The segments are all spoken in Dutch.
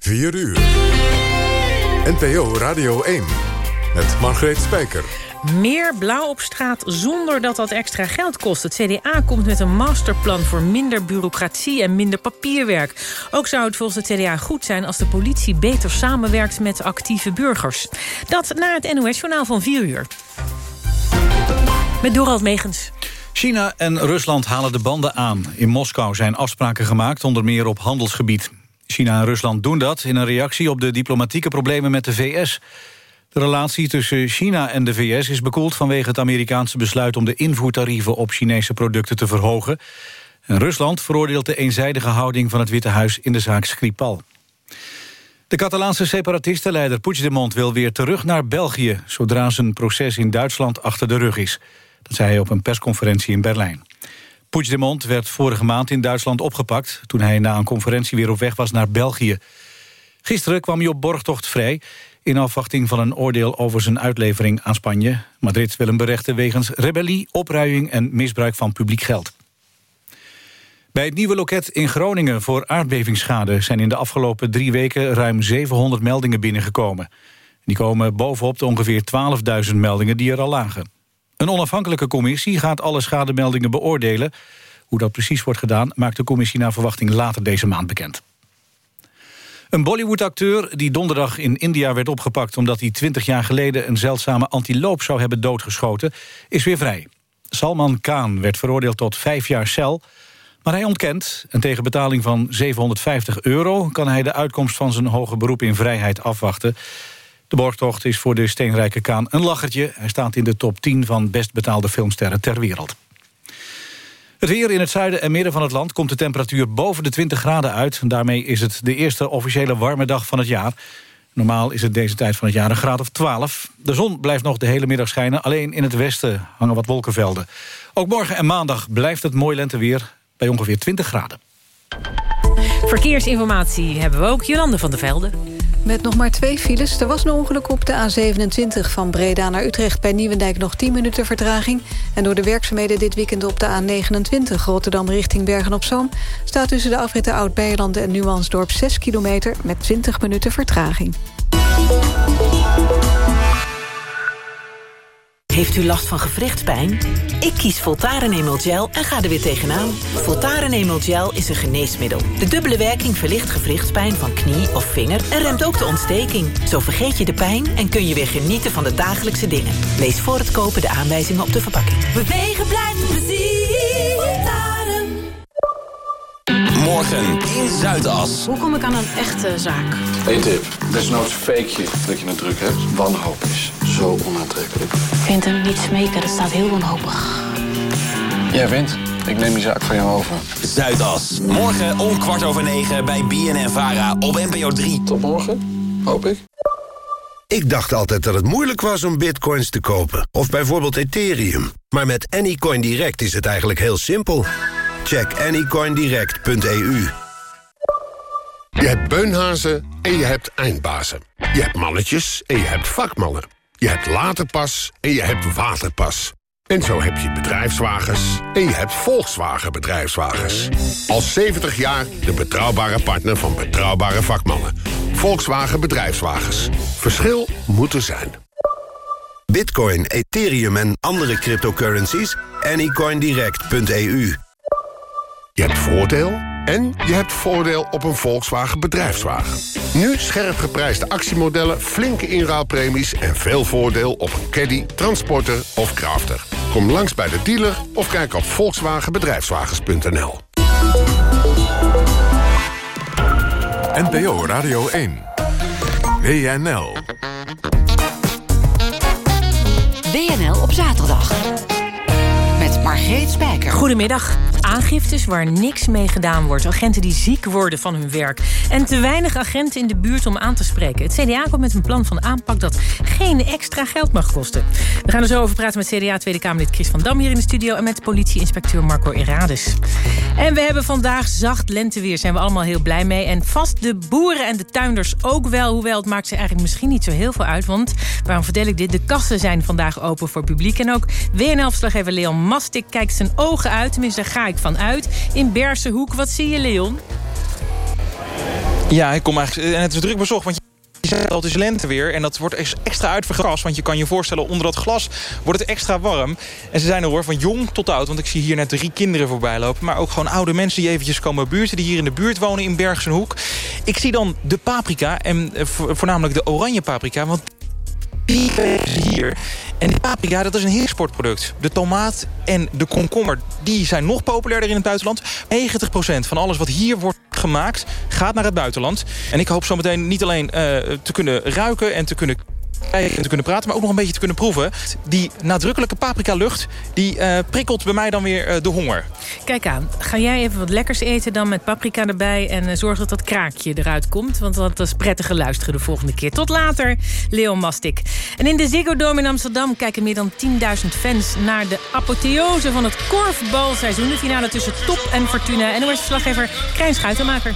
4 uur. NPO Radio 1 met Margreet Spijker. Meer blauw op straat zonder dat dat extra geld kost. Het CDA komt met een masterplan voor minder bureaucratie en minder papierwerk. Ook zou het volgens het CDA goed zijn als de politie beter samenwerkt met actieve burgers. Dat na het NOS-journaal van 4 uur. Met Dorald Megens. China en Rusland halen de banden aan. In Moskou zijn afspraken gemaakt, onder meer op handelsgebied. China en Rusland doen dat in een reactie op de diplomatieke problemen met de VS. De relatie tussen China en de VS is bekoeld vanwege het Amerikaanse besluit om de invoertarieven op Chinese producten te verhogen. En Rusland veroordeelt de eenzijdige houding van het Witte Huis in de zaak Skripal. De Catalaanse separatistenleider Puigdemont wil weer terug naar België... zodra zijn proces in Duitsland achter de rug is. Dat zei hij op een persconferentie in Berlijn. Puigdemont werd vorige maand in Duitsland opgepakt... toen hij na een conferentie weer op weg was naar België. Gisteren kwam hij op borgtocht vrij... in afwachting van een oordeel over zijn uitlevering aan Spanje. Madrid wil hem berechten wegens rebellie, opruiing... en misbruik van publiek geld. Bij het nieuwe loket in Groningen voor aardbevingsschade... zijn in de afgelopen drie weken ruim 700 meldingen binnengekomen. Die komen bovenop de ongeveer 12.000 meldingen die er al lagen. Een onafhankelijke commissie gaat alle schademeldingen beoordelen. Hoe dat precies wordt gedaan, maakt de commissie naar verwachting later deze maand bekend. Een Bollywood-acteur die donderdag in India werd opgepakt... omdat hij 20 jaar geleden een zeldzame antiloop zou hebben doodgeschoten... is weer vrij. Salman Khan werd veroordeeld tot vijf jaar cel... maar hij ontkent en tegen betaling van 750 euro... kan hij de uitkomst van zijn hoge beroep in vrijheid afwachten. De borgtocht is voor de steenrijke Kaan een lachertje. Hij staat in de top 10 van best betaalde filmsterren ter wereld. Het weer in het zuiden en midden van het land komt de temperatuur boven de 20 graden uit. Daarmee is het de eerste officiële warme dag van het jaar. Normaal is het deze tijd van het jaar een graad of 12. De zon blijft nog de hele middag schijnen. Alleen in het westen hangen wat wolkenvelden. Ook morgen en maandag blijft het mooi lenteweer bij ongeveer 20 graden. Verkeersinformatie hebben we ook. Jolande van der Velde. Met nog maar twee files. Er was een ongeluk op de A27 van Breda naar Utrecht... bij Nieuwendijk nog 10 minuten vertraging. En door de werkzaamheden dit weekend op de A29... Rotterdam richting Bergen-op-Zoom... staat tussen de afritten Oud-Beijerlanden en Nuansdorp 6 kilometer... met 20 minuten vertraging. Heeft u last van gewrichtspijn? Ik kies Voltaren Emel Gel en ga er weer tegenaan. Voltaren Emel Gel is een geneesmiddel. De dubbele werking verlicht gewrichtspijn van knie of vinger... en remt ook de ontsteking. Zo vergeet je de pijn en kun je weer genieten van de dagelijkse dingen. Lees voor het kopen de aanwijzingen op de verpakking. Bewegen blijft plezier. Voltaren. Morgen in Zuidas. Hoe kom ik aan een echte zaak? Eén tip. Desnoods fake je dat je het druk hebt. Wanhoop is zo onaantrekkelijk. Ik vind hem niet smeken, dat staat heel wanhopig. Jij wint. Ik neem die zaak van jou over. Zuidas. Morgen om kwart over negen bij BNN Vara op NPO 3. Tot morgen, hoop ik. Ik dacht altijd dat het moeilijk was om bitcoins te kopen. Of bijvoorbeeld Ethereum. Maar met Anycoin Direct is het eigenlijk heel simpel. Check anycoindirect.eu. Je hebt beunhazen en je hebt eindbazen. Je hebt mannetjes en je hebt vakmannen. Je hebt laterpas en je hebt waterpas. En zo heb je bedrijfswagens en je hebt Volkswagen bedrijfswagens. Al 70 jaar de betrouwbare partner van betrouwbare vakmannen. Volkswagen bedrijfswagens. Verschil moet er zijn. Bitcoin, Ethereum en andere cryptocurrencies? Anycoindirect.eu. Je hebt voordeel en je hebt voordeel op een Volkswagen bedrijfswagen. Nu scherp geprijsde actiemodellen, flinke inruilpremies... en veel voordeel op een caddy, transporter of crafter. Kom langs bij de dealer of kijk op volkswagenbedrijfswagens.nl. NPO Radio 1. WNL. WNL op zaterdag. Margreet Spijker. Goedemiddag. Aangiftes waar niks mee gedaan wordt. Agenten die ziek worden van hun werk. En te weinig agenten in de buurt om aan te spreken. Het CDA komt met een plan van aanpak dat geen extra geld mag kosten. We gaan er zo over praten met CDA Tweede Kamerlid Chris van Dam hier in de studio... en met politieinspecteur Marco Erades. En we hebben vandaag zacht lenteweer. Zijn we allemaal heel blij mee. En vast de boeren en de tuinders ook wel. Hoewel het maakt ze eigenlijk misschien niet zo heel veel uit. Want, waarom vertel ik dit? De kassen zijn vandaag open voor publiek. En ook WNL-verslaggever Leon Mastik kijkt zijn ogen uit. Tenminste, daar ga ik van uit. In Bersenhoek, wat zie je, Leon? Ja, ik kom eigenlijk... En het is druk bezocht, want het is lente weer en dat wordt extra uitvergrast. Want je kan je voorstellen, onder dat glas wordt het extra warm. En ze zijn er hoor, van jong tot oud. Want ik zie hier net drie kinderen voorbij lopen. Maar ook gewoon oude mensen die eventjes komen buurten. Die hier in de buurt wonen in Bergsenhoek. Ik zie dan de paprika en eh, voornamelijk de oranje paprika. Want die hier. En die paprika, dat is een exportproduct. De tomaat en de komkommer, die zijn nog populairder in het buitenland. 90% van alles wat hier wordt gemaakt, gaat naar het buitenland. En ik hoop zometeen niet alleen uh, te kunnen ruiken en te kunnen te kunnen praten, maar ook nog een beetje te kunnen proeven. Die nadrukkelijke paprika-lucht, die uh, prikkelt bij mij dan weer uh, de honger. Kijk aan, ga jij even wat lekkers eten dan met paprika erbij... en uh, zorg dat dat kraakje eruit komt, want dat is prettiger luisteren de volgende keer. Tot later, Leon Mastik. En in de Ziggo Dome in Amsterdam kijken meer dan 10.000 fans... naar de apotheose van het korfbalseizoen. De finale tussen Top en Fortuna. En dan wordt verslaggever Krijn Schuitenmaker.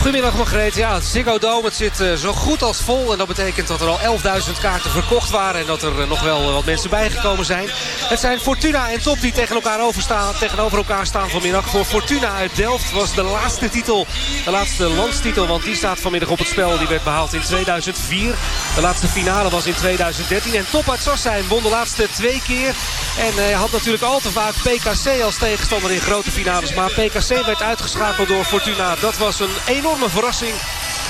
Goedemiddag Margreet. Ja, het Ziggo Dome het zit uh, zo goed als vol. En dat betekent dat er al 11.000 kaarten verkocht waren. En dat er uh, nog wel uh, wat mensen bijgekomen zijn. Het zijn Fortuna en Top die tegen elkaar overstaan, tegenover elkaar staan vanmiddag. Voor Fortuna uit Delft was de laatste titel. De laatste landstitel. Want die staat vanmiddag op het spel. Die werd behaald in 2004. De laatste finale was in 2013. En Top uit Sassijn won de laatste twee keer. En hij had natuurlijk al te vaak PKC als tegenstander in grote finales. Maar PKC werd uitgeschakeld door Fortuna. Dat was een enorm enorme verrassing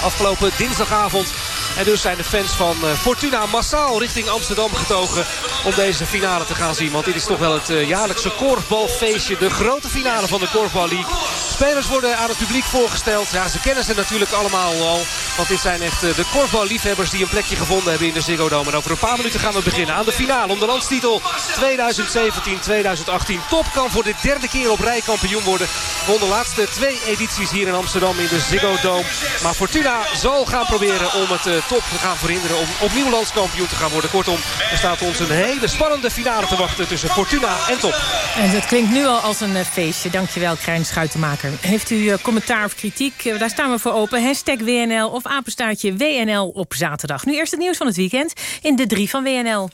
afgelopen dinsdagavond. En dus zijn de fans van Fortuna massaal richting Amsterdam getogen om deze finale te gaan zien. Want dit is toch wel het jaarlijkse korfbalfeestje. De grote finale van de Korfbal League. Spelers worden aan het publiek voorgesteld. Ja, ze kennen ze natuurlijk allemaal al. Want dit zijn echt de korfballiefhebbers die een plekje gevonden hebben in de Ziggo Dome. En over een paar minuten gaan we beginnen aan de finale om de landstitel 2017-2018. Top kan voor de derde keer op rij kampioen worden. Won de laatste twee edities hier in Amsterdam in de Ziggo Dome. Maar Fortuna zal gaan proberen om het uh, top te gaan verhinderen. Om opnieuw landskampioen te gaan worden. Kortom, er staat ons een hele spannende finale te wachten tussen Fortuna en Top. En dat klinkt nu al als een uh, feestje. Dankjewel, Krijn Schuitenmaker. Heeft u uh, commentaar of kritiek? daar staan we voor open. Hashtag WNL of apenstaartje WNL op zaterdag. Nu eerst het nieuws van het weekend in de 3 van WNL.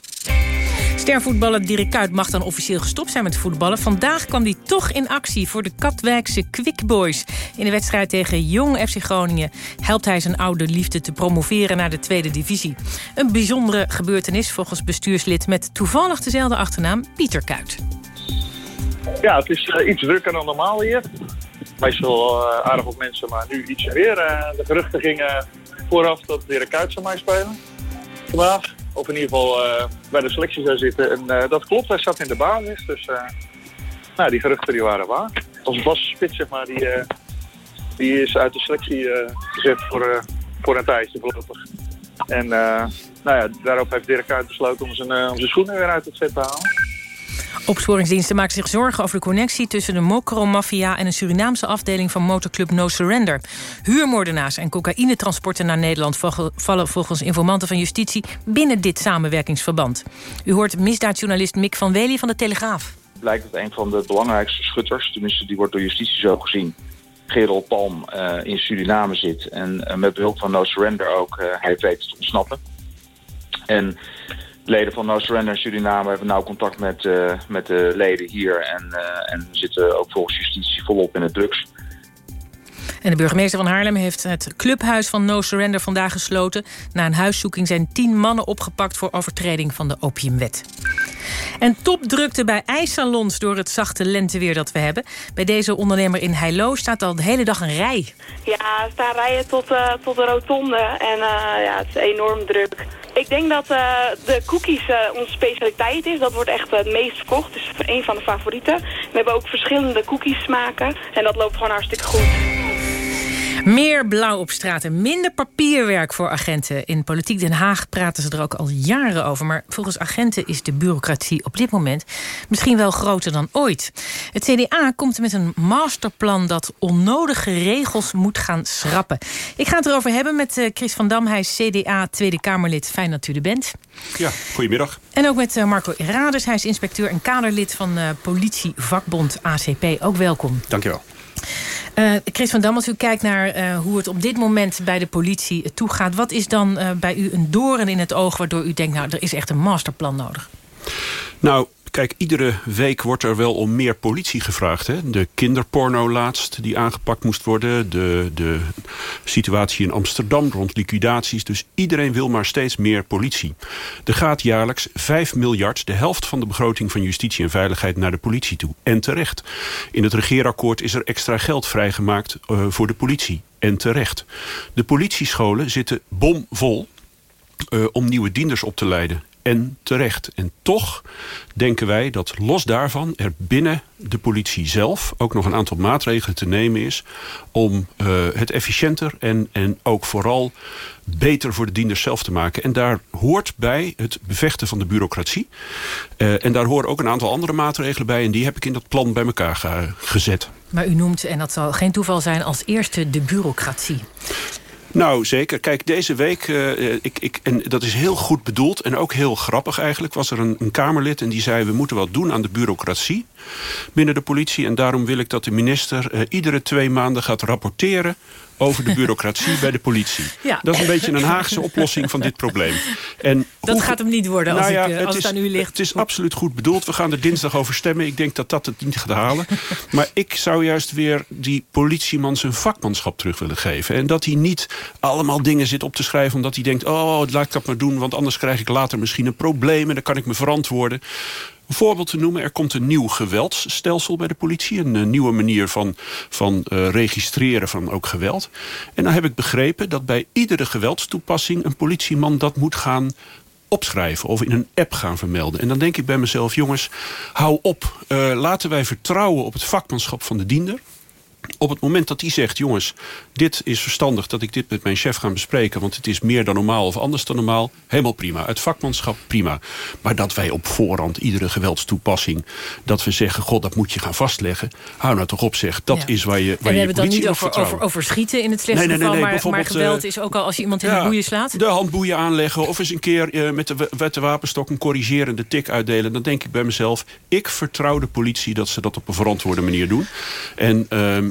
Stervoetballer Dirk Kuyt mag dan officieel gestopt zijn met voetballen. Vandaag kwam hij toch in actie voor de Katwijkse Quick Boys. In de wedstrijd tegen Jong FC Groningen helpt hij zijn oude liefde te promoveren naar de tweede divisie. Een bijzondere gebeurtenis volgens bestuurslid met toevallig dezelfde achternaam Pieter Kuyt. Ja, het is uh, iets drukker dan normaal hier. Meestal uh, aardig op mensen, maar nu iets meer. Uh, de geruchten gingen vooraf dat Dirk Kuyt zou mij spelen vandaag. Of in ieder geval uh, bij de selectie zou zitten. En uh, dat klopt, hij zat in de basis. Dus uh, nou, die geruchten die waren waar. Als spits, zeg maar, die, die is uit de selectie gezet voor, voor een tijdje voorlopig. En nou ja, daarop heeft Dirk uit besloten om zijn, om zijn schoenen weer uit het set te halen. Opsporingsdiensten maken zich zorgen over de connectie tussen de Mokro-maffia en een Surinaamse afdeling van motorclub No Surrender. Huurmoordenaars en cocaïnetransporten naar Nederland vallen volgens informanten van justitie binnen dit samenwerkingsverband. U hoort misdaadjournalist Mick van Wely van de Telegraaf. Blijkt dat een van de belangrijkste schutters, tenminste die wordt door justitie zo gezien, Gerald Palm uh, in Suriname zit en uh, met behulp van No Surrender ook uh, heeft weten te ontsnappen. En leden van No Surrender in Suriname hebben nauw contact met, uh, met de leden hier. En, uh, en zitten ook volgens justitie volop in het drugs. En de burgemeester van Haarlem heeft het clubhuis van No Surrender vandaag gesloten. Na een huiszoeking zijn tien mannen opgepakt voor overtreding van de opiumwet. En topdrukte bij ijssalons door het zachte lenteweer dat we hebben. Bij deze ondernemer in Heilo staat al de hele dag een rij. Ja, er staan rijen tot, uh, tot de rotonde en uh, ja, het is enorm druk. Ik denk dat uh, de cookies onze specialiteit is. Dat wordt echt het meest verkocht. Dus een van de favorieten. We hebben ook verschillende cookies smaken. En dat loopt gewoon hartstikke goed. Meer blauw op straat en minder papierwerk voor agenten. In Politiek Den Haag praten ze er ook al jaren over. Maar volgens agenten is de bureaucratie op dit moment misschien wel groter dan ooit. Het CDA komt met een masterplan dat onnodige regels moet gaan schrappen. Ik ga het erover hebben met Chris van Dam. Hij is CDA Tweede Kamerlid. Fijn dat u er bent. Ja, goedemiddag. En ook met Marco Raders. Hij is inspecteur en kaderlid van politievakbond ACP. Ook welkom. Dankjewel. Uh, Chris van Dam, als u kijkt naar uh, hoe het op dit moment bij de politie toegaat... wat is dan bij u een doorn in het oog waardoor u denkt... nou, er is echt een masterplan nodig? Nou, kijk, iedere week wordt er wel om meer politie gevraagd. Hè? De kinderporno laatst die aangepakt moest worden. De, de situatie in Amsterdam rond liquidaties. Dus iedereen wil maar steeds meer politie. Er gaat jaarlijks 5 miljard, de helft van de begroting van justitie en veiligheid... naar de politie toe. En terecht. In het regeerakkoord is er extra geld vrijgemaakt uh, voor de politie. En terecht. De politiescholen zitten bomvol uh, om nieuwe dienders op te leiden en terecht. En toch denken wij dat los daarvan er binnen de politie zelf ook nog een aantal maatregelen te nemen is om uh, het efficiënter en, en ook vooral beter voor de dienders zelf te maken. En daar hoort bij het bevechten van de bureaucratie. Uh, en daar horen ook een aantal andere maatregelen bij en die heb ik in dat plan bij elkaar ge gezet. Maar u noemt, en dat zal geen toeval zijn, als eerste de bureaucratie. Nou, zeker. Kijk, deze week, uh, ik, ik, en dat is heel goed bedoeld... en ook heel grappig eigenlijk, was er een, een Kamerlid... en die zei, we moeten wat doen aan de bureaucratie binnen de politie... en daarom wil ik dat de minister uh, iedere twee maanden gaat rapporteren over de bureaucratie bij de politie. Ja. Dat is een beetje een Haagse oplossing van dit probleem. En dat hoe, gaat hem niet worden als, nou ja, ik, uh, als het, het aan u ligt. Het is absoluut goed bedoeld. We gaan er dinsdag over stemmen. Ik denk dat dat het niet gaat halen. maar ik zou juist weer die politieman zijn vakmanschap terug willen geven. En dat hij niet allemaal dingen zit op te schrijven... omdat hij denkt, oh, laat ik dat maar doen... want anders krijg ik later misschien een probleem... en dan kan ik me verantwoorden. Een voorbeeld te noemen, er komt een nieuw geweldsstelsel bij de politie. Een, een nieuwe manier van, van uh, registreren van ook geweld. En dan heb ik begrepen dat bij iedere geweldstoepassing... een politieman dat moet gaan opschrijven of in een app gaan vermelden. En dan denk ik bij mezelf, jongens, hou op. Uh, laten wij vertrouwen op het vakmanschap van de diender op het moment dat hij zegt... jongens, dit is verstandig dat ik dit met mijn chef ga bespreken... want het is meer dan normaal of anders dan normaal... helemaal prima. Het vakmanschap, prima. Maar dat wij op voorhand iedere geweldstoepassing... dat we zeggen, god, dat moet je gaan vastleggen... hou nou toch op, zeg, dat ja. is waar je waar En we je hebben het dan niet over, over, over, schieten in het slechtste nee, nee, nee, geval... maar, maar geweld uh, is ook al als je iemand in ja, de boeien slaat? De handboeien aanleggen of eens een keer uh, met, de, met de wapenstok... een corrigerende tik uitdelen. Dan denk ik bij mezelf, ik vertrouw de politie... dat ze dat op een verantwoorde manier doen. En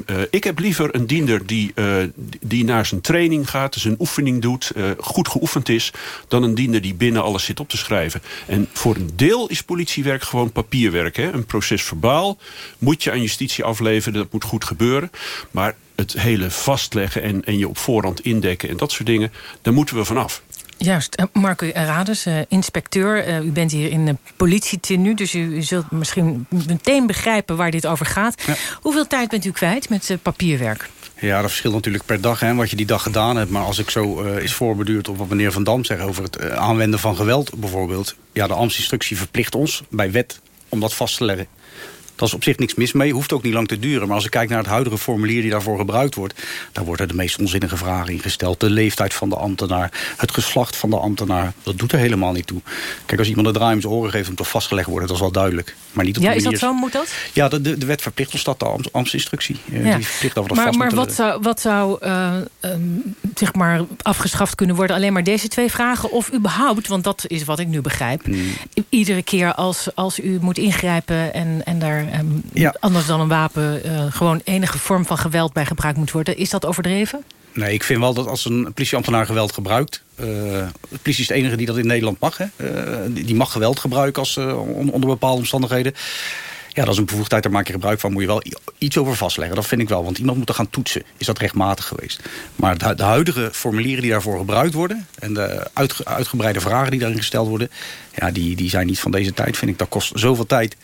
uh, ik heb liever een diender die, uh, die naar zijn training gaat, zijn oefening doet, uh, goed geoefend is, dan een diender die binnen alles zit op te schrijven. En voor een deel is politiewerk gewoon papierwerk. Hè? Een proces verbaal moet je aan justitie afleveren, dat moet goed gebeuren. Maar het hele vastleggen en, en je op voorhand indekken en dat soort dingen, daar moeten we vanaf. Juist, Marco Rades, uh, inspecteur. Uh, u bent hier in de politietenu, dus u, zult misschien meteen begrijpen waar dit over gaat. Ja. Hoeveel tijd bent u kwijt met papierwerk? Ja, dat verschilt natuurlijk per dag, hè, wat je die dag gedaan hebt. Maar als ik zo is voorbeduurd op wat meneer Van Dam zegt... over het aanwenden van geweld bijvoorbeeld... ja, de Amsterdamse verplicht ons bij wet om dat vast te leggen. Daar is op zich niks mis mee, hoeft ook niet lang te duren. Maar als ik kijk naar het huidige formulier die daarvoor gebruikt wordt... daar worden de meest onzinnige vragen ingesteld. De leeftijd van de ambtenaar, het geslacht van de ambtenaar. Dat doet er helemaal niet toe. Kijk, als iemand een draai om zijn oren geeft... om toch vastgelegd worden, dat is wel duidelijk. Maar niet op ja, is dat zo? Moet dat? Ja, de, de, de wet verplicht ons dat, de Am Amstsinstructie. Ja. Die verplicht dat we dat maar vast maar wat zou, wat zou uh, um, zeg maar afgeschaft kunnen worden? Alleen maar deze twee vragen? Of überhaupt, want dat is wat ik nu begrijp... Hmm. iedere keer als, als u moet ingrijpen en, en daar... Um, ja anders dan een wapen uh, gewoon enige vorm van geweld bij gebruikt moet worden. Is dat overdreven? Nee, ik vind wel dat als een politieambtenaar geweld gebruikt... De politie is de enige die dat in Nederland mag. Hè? Uh, die mag geweld gebruiken als, uh, onder bepaalde omstandigheden. Ja, dat is een bevoegdheid, daar maak je gebruik van. Moet je wel iets over vastleggen, dat vind ik wel. Want iemand moet er gaan toetsen. Is dat rechtmatig geweest? Maar de, de huidige formulieren die daarvoor gebruikt worden... en de uitge, uitgebreide vragen die daarin gesteld worden... ja, die, die zijn niet van deze tijd, vind ik. Dat kost zoveel tijd.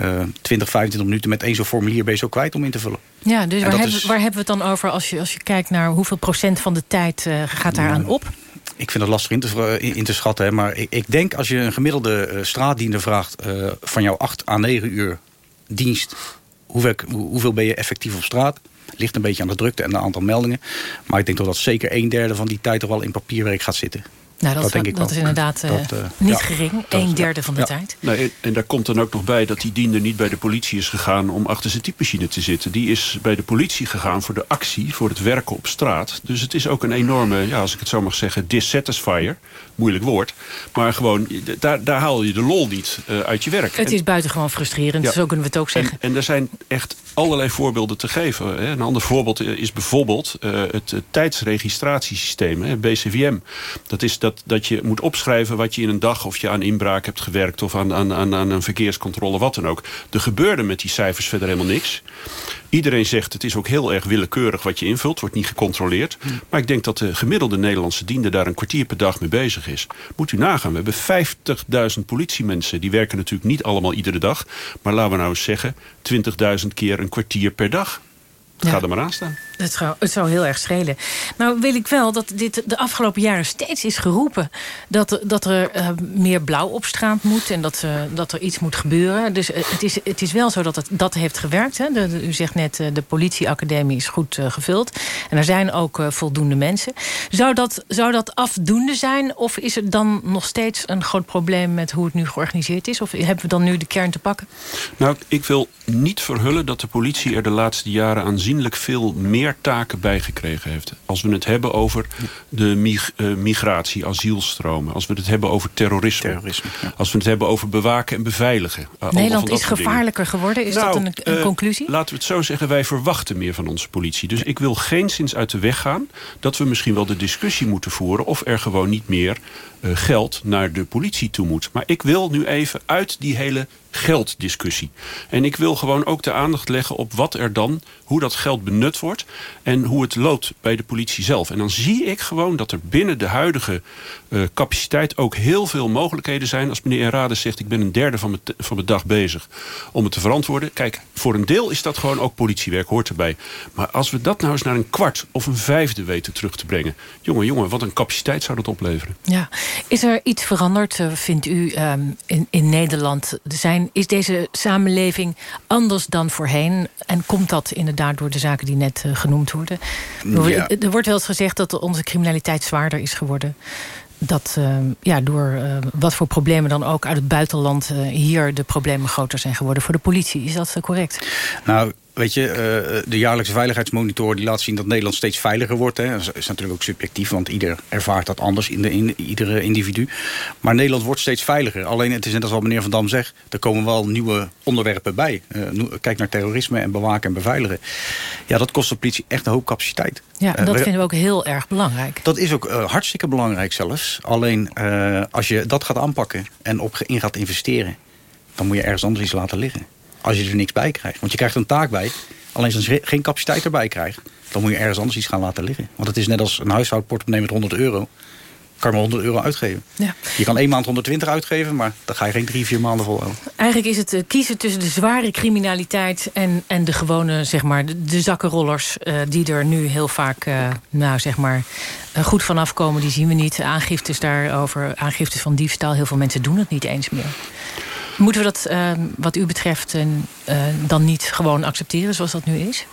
Uh, 20, 25 minuten met één zo'n formulier ben je zo kwijt om in te vullen. Ja, dus waar, hebben, is... waar hebben we het dan over als je, als je kijkt naar... hoeveel procent van de tijd uh, gaat daaraan op? Ik vind het lastig in te, in te schatten. Hè, maar ik, ik, denk als je een gemiddelde uh, straatdiender vraagt... Uh, van jouw 8 à 9 uur dienst. Hoeveel, hoeveel ben je effectief op straat? Ligt een beetje aan de drukte en het aantal meldingen. Maar ik denk dat dat zeker een derde van die tijd er wel in papierwerk gaat zitten. Nou, dat, dat, denk ik dat is inderdaad dat, uh, niet ja, gering. Een derde ja, van de ja. tijd. Nee, en daar komt dan ook nog bij dat die diender niet bij de politie is gegaan... om achter zijn typemachine te zitten. Die is bij de politie gegaan voor de actie, voor het werken op straat. Dus het is ook een enorme, ja, als ik het zo mag zeggen, dissatisfier. Moeilijk woord. Maar gewoon, daar, daar haal je de lol niet uh, uit je werk. Het en, is buitengewoon frustrerend, zo kunnen we het ook zeggen. En, en er zijn echt allerlei voorbeelden te geven. Hè. Een ander voorbeeld is bijvoorbeeld het, het tijdsregistratiesysteem, hè, BCVM. Dat is, dat dat, je moet opschrijven wat je in een dag... of je aan inbraak hebt gewerkt of aan, aan, aan, aan een verkeerscontrole, wat dan ook. Er gebeurde met die cijfers verder helemaal niks. Iedereen zegt het is ook heel erg willekeurig wat je invult. Wordt niet gecontroleerd. Maar ik denk dat de gemiddelde Nederlandse diende daar een kwartier per dag mee bezig is. Moet u nagaan. We hebben 50.000 politiemensen. Die werken natuurlijk niet allemaal iedere dag. Maar laten we nou eens zeggen 20.000 keer een kwartier per dag. Ga er maar aan staan. Het zou, het zou heel erg schelen. Nou wil ik wel dat dit de afgelopen jaren steeds is geroepen... dat, dat er uh, meer blauw op straat moet en dat, uh, dat er iets moet gebeuren. Dus uh, het, is, het is wel zo dat het dat heeft gewerkt. Hè? De, de, u zegt net, de politieacademie is goed gevuld. En er zijn ook voldoende mensen. Zou dat, zou dat afdoende zijn? Of is er dan nog steeds een groot probleem met hoe het nu georganiseerd is? Of hebben we dan nu de kern te pakken? Nou, ik wil niet verhullen dat de politie er de laatste jaren aanzienlijk veel meer taken bijgekregen heeft. Als we het hebben over de mig uh, migratie, asielstromen. Als we het hebben over terrorisme. terrorisme ja. Als we het hebben over bewaken en beveiligen. Uh, Nederland is gevaarlijker dingen. geworden. Is nou, dat een, een uh, conclusie? Laten we het zo zeggen. Wij verwachten meer van onze politie. Dus ik wil geenszins uit de weg gaan... dat we misschien wel de discussie moeten voeren... of er gewoon niet meer geld naar de politie toe moet. Maar ik wil nu even uit die hele gelddiscussie. En ik wil gewoon ook de aandacht leggen op wat er dan, hoe dat geld benut wordt en hoe het loopt bij de politie zelf. En dan zie ik gewoon dat er binnen de huidige uh, capaciteit ook heel veel mogelijkheden zijn. Als meneer Enrades zegt, ik ben een derde van mijn, van mijn dag bezig om het te verantwoorden. Kijk, voor een deel is dat gewoon ook politiewerk, hoort erbij. Maar als we dat nou eens naar een kwart of een vijfde weten terug te brengen. Jongen, jongen, wat een capaciteit zou dat opleveren. Ja. Is er iets veranderd, vindt u, um, in, in Nederland? Er zijn is deze samenleving anders dan voorheen? En komt dat inderdaad door de zaken die net uh, genoemd worden? Ja. Er wordt wel eens gezegd dat onze criminaliteit zwaarder is geworden dat uh, ja, door uh, wat voor problemen dan ook uit het buitenland... Uh, hier de problemen groter zijn geworden voor de politie. Is dat correct? Nou, weet je, uh, de jaarlijkse veiligheidsmonitor die laat zien dat Nederland steeds veiliger wordt. Hè. Dat is natuurlijk ook subjectief, want ieder ervaart dat anders in, de, in iedere individu. Maar Nederland wordt steeds veiliger. Alleen het is net als wat meneer Van Dam zegt, er komen wel nieuwe onderwerpen bij. Uh, kijk naar terrorisme en bewaken en beveiligen. Ja, dat kost de politie echt een hoop capaciteit. Ja, en dat uh, vinden we ook heel erg belangrijk. Dat is ook hartstikke belangrijk zelfs. Alleen als je dat gaat aanpakken en op in gaat investeren... dan moet je ergens anders iets laten liggen als je er niks bij krijgt. Want je krijgt een taak bij. Alleen als je geen capaciteit erbij krijgt... dan moet je ergens anders iets gaan laten liggen. Want het is net als een huishoudportemonnee met 100 euro. kan je maar 100 euro uitgeven. Ja. Je kan één maand 120 uitgeven, maar dan ga je geen drie, vier maanden volhouden. Eigenlijk is het uh, kiezen tussen de zware criminaliteit... en, en de gewone, zeg maar, de, de zakkenrollers... Uh, die er nu heel vaak, uh, nou, zeg maar, goed vanaf komen. Die zien we niet. Aangiftes daarover, aangiftes van diefstal. Heel veel mensen doen het niet eens meer. Moeten we dat, uh, wat u betreft, uh, dan niet gewoon accepteren zoals dat nu is?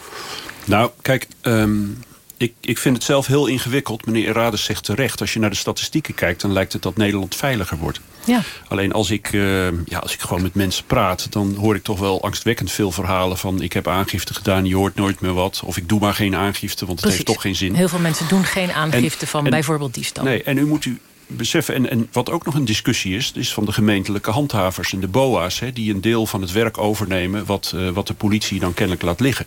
Nou, kijk, um, ik, ik vind het zelf heel ingewikkeld. Meneer Erades zegt terecht, als je naar de statistieken kijkt... dan lijkt het dat Nederland veiliger wordt. Ja. Alleen als ik, uh, ja, als ik gewoon met mensen praat... dan hoor ik toch wel angstwekkend veel verhalen van... ik heb aangifte gedaan, je hoort nooit meer wat. Of ik doe maar geen aangifte, want het heeft toch geen zin. Heel veel mensen doen geen aangifte En- van en- bijvoorbeeld diefstal. Nee, en u moet u beseffen, en, en wat ook nog een discussie is... is van de gemeentelijke handhavers en de BOA's... Hè, die een deel van het werk overnemen... Wat, uh, wat de politie dan kennelijk laat liggen.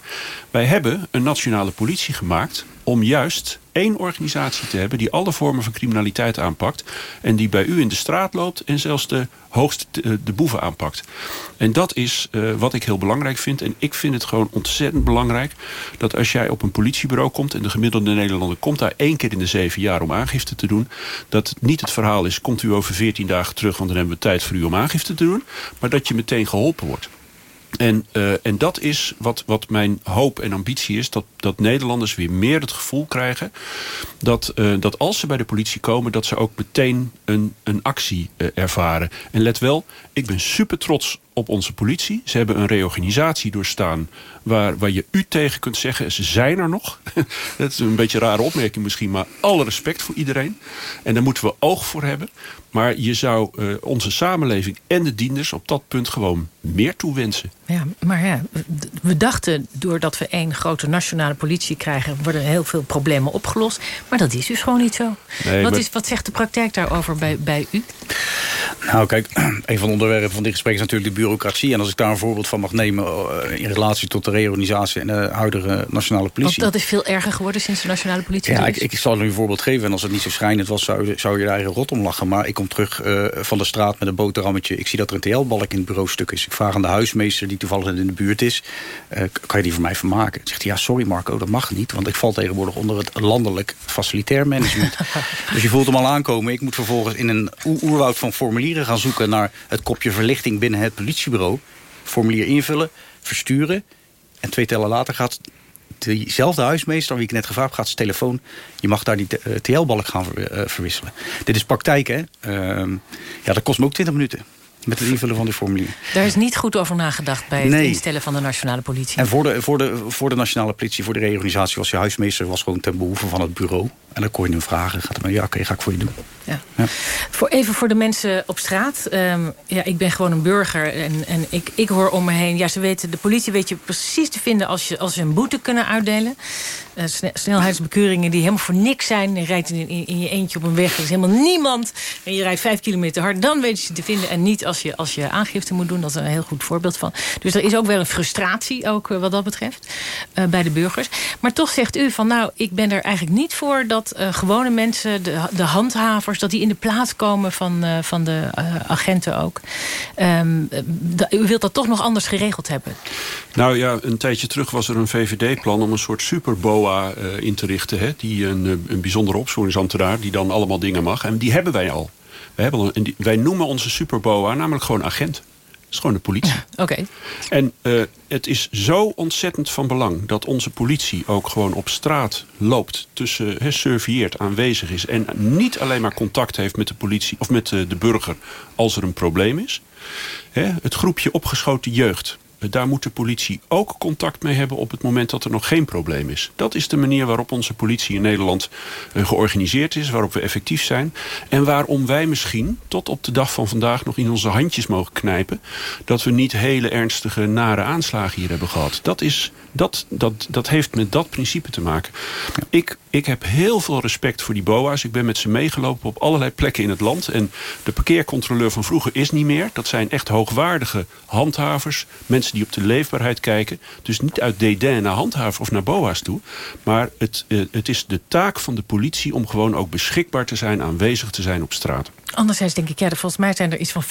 Wij hebben een nationale politie gemaakt... om juist één organisatie te hebben... die alle vormen van criminaliteit aanpakt... en die bij u in de straat loopt... en zelfs de hoogste uh, de boeven aanpakt. En dat is uh, wat ik heel belangrijk vind. En ik vind het gewoon ontzettend belangrijk... dat als jij op een politiebureau komt... en de gemiddelde Nederlander komt daar één keer in de zeven jaar... om aangifte te doen... dat niet het verhaal is... komt u over veertien dagen terug... want dan hebben we tijd voor u om aangifte te doen... maar dat je meteen geholpen wordt. En, uh, en dat is wat, wat mijn hoop en ambitie is. Dat, dat Nederlanders weer meer het gevoel krijgen. Dat, uh, dat als ze bij de politie komen. Dat ze ook meteen een, een actie uh, ervaren. En let wel, ik ben super trots op onze politie. Ze hebben een reorganisatie doorstaan. Waar, waar je u tegen kunt zeggen. Ze zijn er nog. dat is een beetje een rare opmerking misschien. Maar alle respect voor iedereen. En daar moeten we oog voor hebben. Maar je zou uh, onze samenleving en de dienders op dat punt gewoon meer toewensen. Ja, maar ja, we dachten doordat we één grote nationale politie krijgen... worden heel veel problemen opgelost. Maar dat is dus gewoon niet zo. Nee, wat, maar... is, wat zegt de praktijk daarover bij, bij u? Nou kijk, een van de onderwerpen van dit gesprek is natuurlijk de bureaucratie. En als ik daar een voorbeeld van mag nemen uh, in relatie tot de reorganisatie en de huidige nationale politie. Want dat is veel erger geworden sinds de nationale politie. Ja, ik, ik, zal u een voorbeeld geven. En als het niet zo schrijnend was, zou, zou je er eigen rot om lachen. Maar ik kom terug uh, van de straat met een boterhammetje. Ik zie dat er een TL-balk in het bureaustuk is. Ik vraag aan de huismeester die toevallig in de buurt is. Uh, kan je die voor mij vermaken? Zegt hij, ja sorry Marco, dat mag niet. Want ik val tegenwoordig onder het landelijk facilitair management. dus je voelt hem al aankomen. Ik moet vervolgens in een oerwoud van formulieren gaan zoeken... naar het kopje verlichting binnen het politiebureau. Formulier invullen, versturen. En twee tellen later gaat diezelfde huismeester, wie ik net gevraagd gaat zijn telefoon. Je mag daar die TL-balk gaan uh, verwisselen. Dit is praktijk, hè? Uh, ja, dat kost me ook 20 minuten. Met het invullen van die formulier. Daar is niet goed over nagedacht bij het instellen van de nationale politie. En voor de, voor, de, voor de nationale politie, voor de reorganisatie... was je huismeester was gewoon ten behoeve van het bureau. En dan kon je hem vragen. Gaat maar, ja, oké, ga ik voor je doen. Ja. Ja. Voor, even voor de mensen op straat. Ehm, ja, ik ben gewoon een burger en, en ik, ik hoor om me heen... Ja, ze weten, de politie weet je precies te vinden als, je, als ze een boete kunnen uitdelen. Eh, sne- snelheidsbekeuringen die helemaal voor niks zijn. Je rijdt in, in, je eentje op een weg, er is helemaal niemand. En je rijdt vijf kilometer hard, dan ze je te vinden. En niet als je, als je aangifte moet doen, dat is een heel goed voorbeeld van. Dus er is ook wel een frustratie, ook eh, wat dat betreft, eh, bij de burgers. Maar toch zegt u van, nou, ik ben er eigenlijk niet voor... dat gewone mensen, de, de handhavers... dat die in de plaats komen van, van de agenten ook. Ehm, u wilt dat toch nog anders geregeld hebben. Nou ja, een tijdje terug was er een VVD-plan om een soort superboa eh, in te richten. Hè? Die een, eh, een bijzondere opsporingsambtenaar die dan allemaal dingen mag. En die hebben wij al. Wij, hebben al en die- wij noemen onze superboa namelijk gewoon agent. Dat is gewoon de politie. Oké. En eh, het is zo ontzettend van belang dat onze politie ook gewoon op straat loopt, tussen he, surveilleert, aanwezig is en niet alleen maar contact heeft met de politie of met de, de burger als er een probleem is. Het groepje opgeschoten jeugd. Daar moet de politie ook contact mee hebben op het moment dat er nog geen probleem is. Dat is de manier waarop onze politie in Nederland eh, georganiseerd is, waarop we effectief zijn. En waarom wij misschien tot op de dag van vandaag nog in onze handjes mogen knijpen. Dat we niet hele ernstige, nare aanslagen hier hebben gehad. Dat, is, dat, dat, dat heeft met dat principe te maken. Ik, ik heb heel veel respect voor die BOA's. Ik ben met ze meegelopen op allerlei plekken in het land. En de parkeercontroleur van vroeger is niet meer. Dat zijn echt hoogwaardige handhavers. Mensen die op de leefbaarheid kijken. Dus niet uit dédain naar handhaver of naar BOA's toe. Maar het, eh, het is de taak van de politie om gewoon ook beschikbaar te zijn, aanwezig te zijn op straat. Anderzijds denk ik, ja, volgens mij zijn er iets van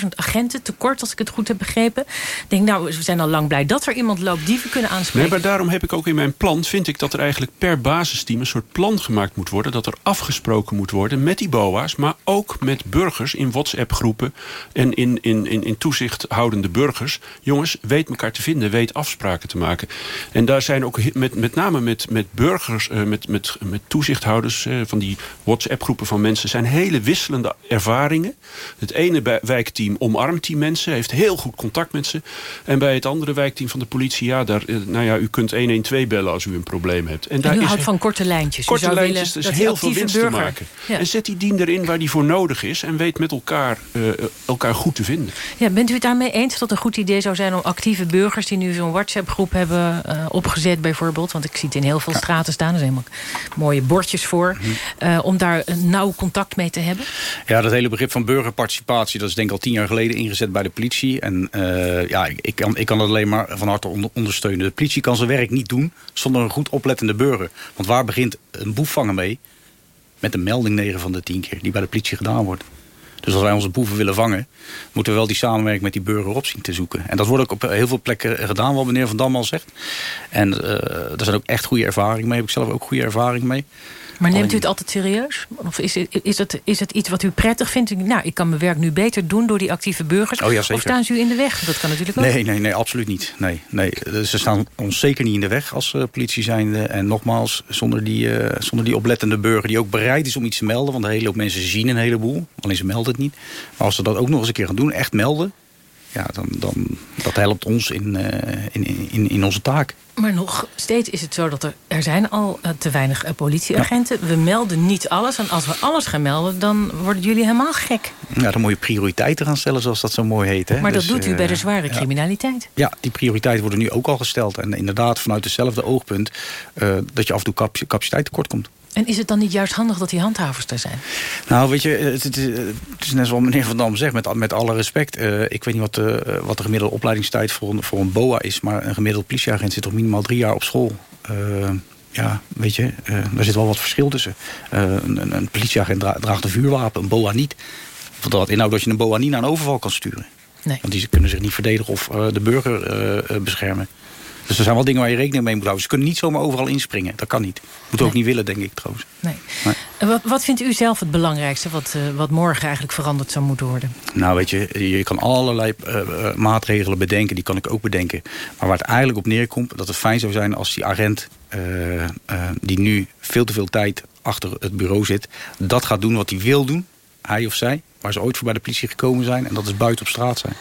15.000 agenten tekort, als ik het goed heb begrepen. Ik denk, nou, we zijn al lang blij dat er iemand loopt die we kunnen aanspreken. Nee, maar daarom heb ik ook in mijn plan, vind ik dat er eigenlijk per basisteam een soort plan gemaakt moet worden. Dat er afgesproken moet worden met die BOA's, maar ook met burgers in WhatsApp-groepen en in, in, in, in toezicht houdende burgers. Jongens, weet elkaar te vinden, weet afspraken te maken. En daar zijn ook met, met name met, met burgers, eh, met, met, met toezichthouders eh, van die WhatsApp-groepen van mensen, zijn hele wisselende ervaringen. Het ene wijkteam omarmt die mensen, heeft heel goed contact met ze. En bij het andere wijkteam van de politie, ja, daar, eh, nou ja, u kunt 112 bellen als u een probleem hebt. En En u is houdt van korte lijntjes. U Korte zou lijntjes, is dat die heel veel winst te maken. Ja. En zet die dien erin waar die voor nodig is... en weet met elkaar, eh, elkaar goed te vinden. Ja, bent u het daarmee eens dat het een goed idee zou zijn om actieve burgers die nu zo'n WhatsApp-groep hebben eh, opgezet bijvoorbeeld, want ik zie het in heel veel straten staan, er zijn helemaal mooie bordjes voor, Mhm. om daar een nauw contact mee te hebben? Ja, dat hele begrip van burgerparticipatie... dat is denk ik al tien jaar geleden ingezet bij de politie. En eh, ja, ik, kan, ik kan het alleen maar van harte onder- ondersteunen. De politie kan zijn werk niet doen zonder een goed oplettende burger. Want waar begint een boef vangen mee? Met een melding 9 van de 10 keer die bij de politie gedaan wordt. Dus als wij onze boeven willen vangen... moeten we wel die samenwerking met die burger op zien te zoeken. En dat wordt ook op heel veel plekken gedaan, wat meneer Van Dam al zegt. En eh er zijn ook echt goede ervaringen mee. Heb ik zelf ook goede ervaring mee. Maar neemt u het altijd serieus? Of is is, het, is het iets wat u prettig vindt? Nou, ik kan mijn werk nu beter doen door die actieve burgers. Oh ja, zeker. Of staan ze u in de weg? Dat kan natuurlijk ook. Nee, nee, nee, absoluut niet. Nee, nee. Eh, Ze staan ons zeker niet in de weg als eh, politie zijnde. En nogmaals, zonder die, eh, zonder die oplettende burger die ook bereid is om iets te melden. Want een hele hoop mensen zien een heleboel. Alleen ze melden het niet. Maar als ze dat ook nog eens een keer gaan doen, echt melden. Ja, dan, dan dat helpt ons in, eh, in, in, in onze taak. Maar nog steeds is het zo dat er, er zijn al eh, te weinig eh, politieagenten. We melden niet alles. En als we alles gaan melden, dan worden jullie helemaal gek. Ja, dan moet je prioriteiten gaan stellen, zoals dat zo mooi heet. Hè? Maar dat Dus, doet u bij de zware ja. criminaliteit. Ja, die prioriteiten worden nu ook al gesteld. En inderdaad vanuit hetzelfde oogpunt... dat je af en toe cap capaciteit tekort komt. En is het dan niet juist handig dat die handhavers er zijn? Nou, weet je, het, het, is- het is net zoals meneer Van Dam zegt, met, met alle respect. eh, ik weet niet wat de, wat de gemiddelde opleidingstijd voor een, voor een BOA is... maar een gemiddeld politieagent zit toch minimaal drie jaar op school. Eh, ja, weet je, eh, daar zit wel wat verschil tussen. Eh, een, een- politieagent dra- draagt een vuurwapen, een BOA niet. Want dat inhoudt dat je een BOA niet naar een overval kan sturen. Nee. Want die kunnen zich niet verdedigen of eh, de burger eh, eh, beschermen. Dus er zijn wel dingen waar je rekening mee moet houden. Ze kunnen niet zomaar overal inspringen. Dat kan niet. Moet ook niet willen, denk ik trouwens. Nee. Nee. En wat, wat vindt u zelf het belangrijkste... Wat, eh, wat morgen eigenlijk veranderd zou moeten worden? Nou, weet je, je kan allerlei eh, eh, maatregelen bedenken. Die kan ik ook bedenken. Maar waar het eigenlijk op neerkomt... dat het fijn zou zijn als die agent... die nu veel te veel tijd achter het bureau zit... dat gaat doen wat hij wil doen. Hij of zij. Waar ze ooit voor bij de politie gekomen zijn. En dat is buiten op straat zijn.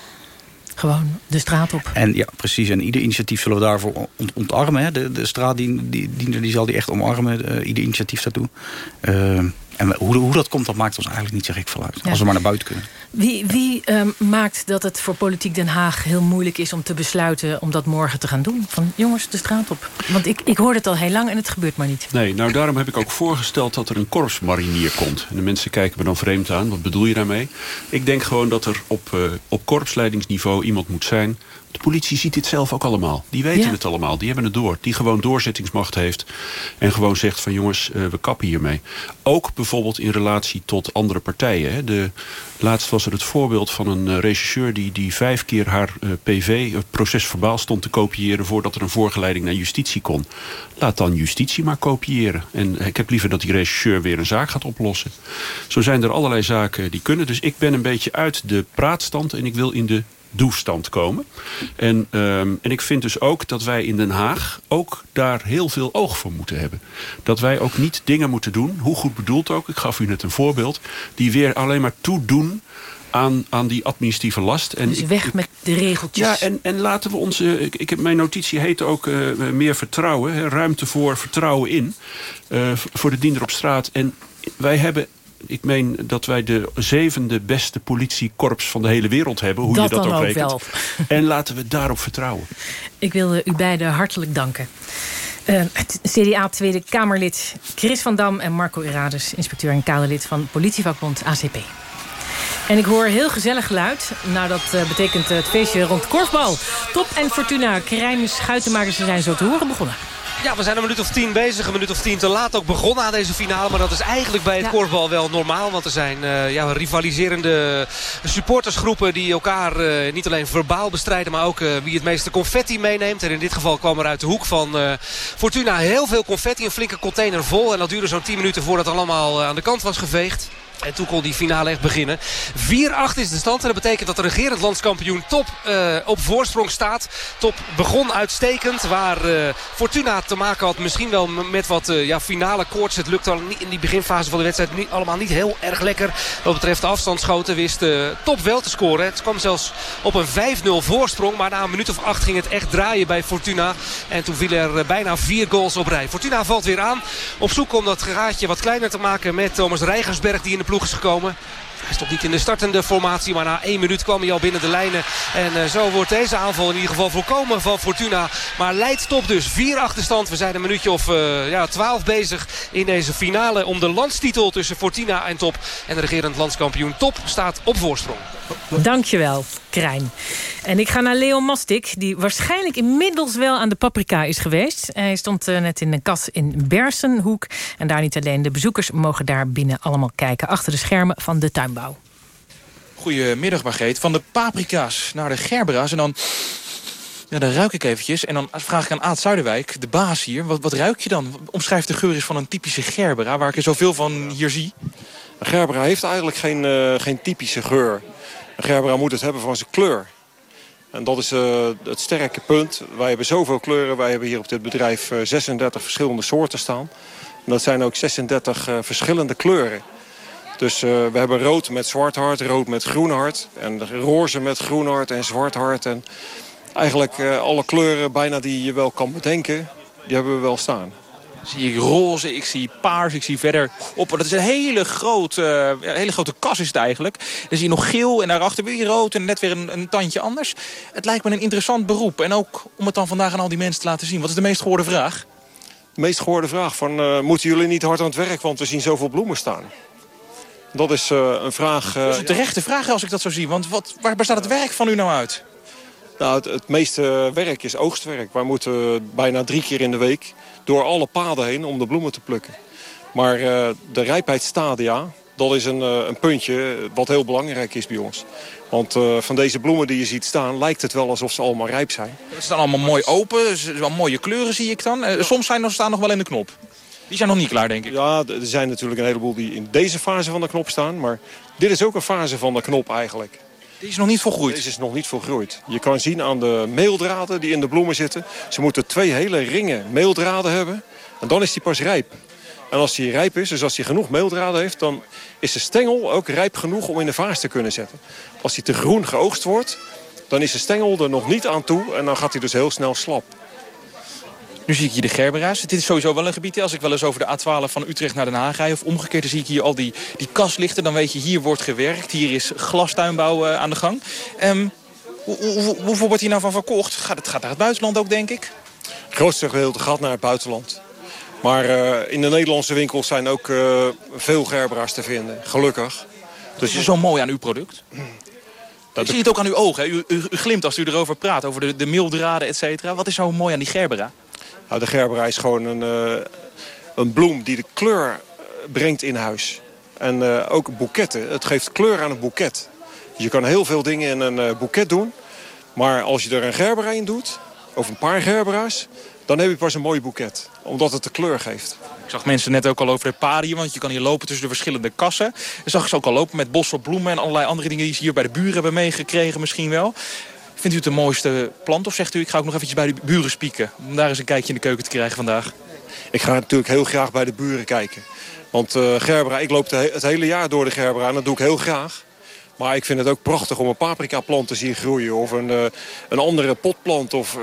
Gewoon de straat op. En ja, precies. En ieder initiatief zullen we daarvoor ont- ontarmen. Hè. De, de straat die, die, die, zal die echt omarmen. eh, ieder initiatief daartoe. Eh, en hoe, hoe dat komt, dat maakt ons eigenlijk niet zo gek veel uit. Ja. Als we maar naar buiten kunnen. Wie, wie ehm, maakt dat het voor Politiek Den Haag heel moeilijk is... om te besluiten om dat morgen te gaan doen? Van jongens, de straat op. Want ik, ik hoor het al heel lang en het gebeurt maar niet. Nee, nou daarom heb ik ook voorgesteld dat er een korpsmarinier komt. En de mensen kijken me dan vreemd aan. Wat bedoel je daarmee? Ik denk gewoon dat er op, eh, op korpsleidingsniveau iemand moet zijn... De politie ziet dit zelf ook allemaal. Die weten Ja. het allemaal. Die hebben het door. Die gewoon doorzettingsmacht heeft. En gewoon zegt van jongens, eh, we kappen hiermee. Ook bijvoorbeeld in relatie tot andere partijen. Hè. De, laatst was er het voorbeeld van een eh, regisseur... die, die vijf keer haar eh, PV, het procesverbaal, stond te kopiëren... voordat er een voorgeleiding naar justitie kon. Laat dan justitie maar kopiëren. En ik heb liever dat die regisseur weer een zaak gaat oplossen. Zo zijn er allerlei zaken die kunnen. Dus ik ben een beetje uit de praatstand... en ik wil in de doestand komen. En, ehm, en ik vind dus ook dat wij in Den Haag ook daar heel veel oog voor moeten hebben. Dat wij ook niet dingen moeten doen, hoe goed bedoeld ook, ik gaf u net een voorbeeld, die weer alleen maar toedoen aan, aan die administratieve last. En Dus ik- weg met de regeltjes. ja, en, en laten we onze. Ik, ik heb, mijn notitie heet ook eh, meer vertrouwen. Hè, ruimte voor vertrouwen in. eh, voor de diender op straat. En wij hebben. Ik meen dat wij de zevende beste politiekorps van de hele wereld hebben. Hoe Dat je dat dan ook ook rekent. wel. En laten we daarop vertrouwen. Ik wil eh, u beiden hartelijk danken. Eh, het CDA Tweede Kamerlid Chris van Dam en Marco Erades... inspecteur en kaderlid van politievakbond ACP. En ik hoor heel gezellig geluid. Nou, dat eh, betekent eh, het feestje rond korfbal. Top en Fortuna, Krijn, Schuitenmakers ze zijn zo te horen begonnen. Ja, we zijn een minuut of tien bezig. Een minuut of tien te laat ook begonnen aan deze finale. Maar dat is eigenlijk bij het Ja. korfbal wel normaal. Want er zijn eh, ja, rivaliserende supportersgroepen die elkaar eh, niet alleen verbaal bestrijden. Maar ook eh, wie het meeste confetti meeneemt. En in dit geval kwam er uit de hoek van Fortuna heel veel confetti. Een flinke container vol. En dat duurde zo'n 10 minuten voordat het allemaal aan de kant was geveegd. En toen kon die finale echt beginnen. 4-8 is de stand. En dat betekent dat de regerend landskampioen Top eh, op voorsprong staat. Top begon uitstekend. Waar eh, Fortuna te maken had misschien wel met wat eh, ja, finale koorts. Het lukte al niet in die beginfase van de wedstrijd niet, allemaal niet heel erg lekker. Wat betreft de afstandsschoten wist Top wel te scoren. Het kwam zelfs op een 5-0 voorsprong. Maar na een minuut of acht ging het echt draaien bij Fortuna. En toen vielen er bijna vier goals op rij. Fortuna valt weer aan. Op zoek om dat gaatje wat kleiner te maken met Thomas Rijgersberg die in de ploeg is gekomen. Hij stond niet in de startende formatie, maar na één minuut kwam hij al binnen de lijnen. En eh, zo wordt deze aanval in ieder geval voorkomen van Fortuna. Maar leidt top dus. 4 achterstand. We zijn een minuutje of eh, ja, 12 bezig in deze finale om de landstitel tussen Fortuna en Top. En de regerend landskampioen Top staat op voorsprong. Dankjewel, Krijn. En ik ga naar Leon Mastik, die waarschijnlijk inmiddels wel aan de paprika is geweest. Hij stond eh, net in een kas in Bersenhoek. En daar niet alleen de bezoekers mogen daar binnen allemaal kijken... achter de schermen van de tuinbouw. Goedemiddag Margreet. Van de paprika's naar de gerbera's. En dan, ja, dan ruik ik eventjes. En dan vraag ik aan Aad Zuiderwijk, de baas hier. Wat, wat ruik je dan? Omschrijf de geur eens van een typische gerbera... waar ik er zoveel van hier zie. Een gerbera heeft eigenlijk geen, eh, geen typische geur. Gerbera moet het hebben van zijn kleur. En dat is eh, het sterke punt. Wij hebben zoveel kleuren. Wij hebben hier op dit bedrijf eh, 36 verschillende soorten staan. En dat zijn ook 36 eh, verschillende kleuren. Dus eh, we hebben rood met zwart hart, rood met groen hart. En roze met groen hart en zwart hart. En eigenlijk eh, alle kleuren bijna die je wel kan bedenken, die hebben we wel staan. Zie ik roze, ik zie paars, ik zie verder op. Dat is een hele grote, hele grote kas is het eigenlijk. Dan zie je nog geel en daarachter weer rood en net weer een, een tandje anders. Het lijkt me een interessant beroep. En ook om het dan vandaag aan al die mensen te laten zien. Wat is de meest gehoorde vraag? meest gehoorde vraag van... eh, moeten jullie niet hard aan het werk, want we zien zoveel bloemen staan. Dat is eh, een vraag... eh, Dat is een terechte vraag als ik dat zo zie. Want wat, waar bestaat het werk van u nou uit? Nou, het, het meeste werk is oogstwerk. Wij moeten bijna drie keer in de week door alle paden heen om de bloemen te plukken. Maar eh, de rijpheidsstadia, dat is een, eh, een puntje wat heel belangrijk is bij ons. Want eh, van deze bloemen die je ziet staan, lijkt het wel alsof ze allemaal rijp zijn. Ze staan allemaal mooi open. Ze- Wel mooie kleuren zie ik dan. Eh, Soms zijn er staan nog wel in de knop. Die zijn nog niet klaar, denk ik. Ja, er zijn natuurlijk een heleboel die in deze fase van de knop staan. Maar dit is ook een fase van de knop eigenlijk. Die is nog niet volgroeid? Deze is nog niet volgroeid. Je kan zien aan de meeldraden die in de bloemen zitten. Ze moeten twee hele ringen meeldraden hebben. En dan is die pas rijp. En als die rijp is, dus als hij genoeg meeldraden heeft... dan is de stengel ook rijp genoeg om in de vaas te kunnen zetten. Als hij te groen geoogst wordt, dan is de stengel er nog niet aan toe... en dan gaat hij dus heel snel slap. Nu zie ik hier de Gerbera's. Dit is sowieso wel een gebied. Als ik wel eens over de A12 van Utrecht naar Den Haag rijd... of omgekeerd, dan zie ik hier al die, die kaslichten. Dan weet je, hier wordt gewerkt. Hier is glastuinbouw eh, aan de gang. Ehm, hoe, hoe- hoe- hoeveel wordt hier nou van verkocht? Gaat het gaat naar het buitenland ook, denk ik? Het grootste gedeelte gaat naar het buitenland. Maar eh, in de Nederlandse winkels zijn ook eh, veel gerbera's te vinden, gelukkig. Dus is zo mooi aan uw product? Ik zie het ook aan uw ogen. U, u, u glimt als u erover praat, over de, de meeldraden, et cetera. Wat is zo mooi aan die Gerbera? Nou, de gerbera is gewoon een, eh, een bloem die de kleur eh, brengt in huis. En eh, ook boeketten. Het geeft kleur aan een boeket. Dus je kan heel veel dingen in een boeket doen. Maar als je er een gerbera in doet, of een paar gerbera's... dan heb je pas een mooi boeket. Omdat het de kleur geeft. Ik zag mensen net ook al over paden hier, want je kan hier lopen tussen de verschillende kassen. Ik zag ze ook al lopen met bossen bloemen en allerlei andere dingen die ze hier bij de buren hebben meegekregen misschien wel. Vindt u het de mooiste plant of zegt u ik ga ook nog eventjes bij de buren spieken? Om daar eens een kijkje in de keuken te krijgen vandaag. Ik ga natuurlijk heel graag bij de buren kijken. Want eh, gerbera, ik loop het hele jaar door de gerbera en dat doe ik heel graag. Maar ik vind het ook prachtig om een paprika plant te zien groeien. Of een, eh, een andere potplant. Of, eh,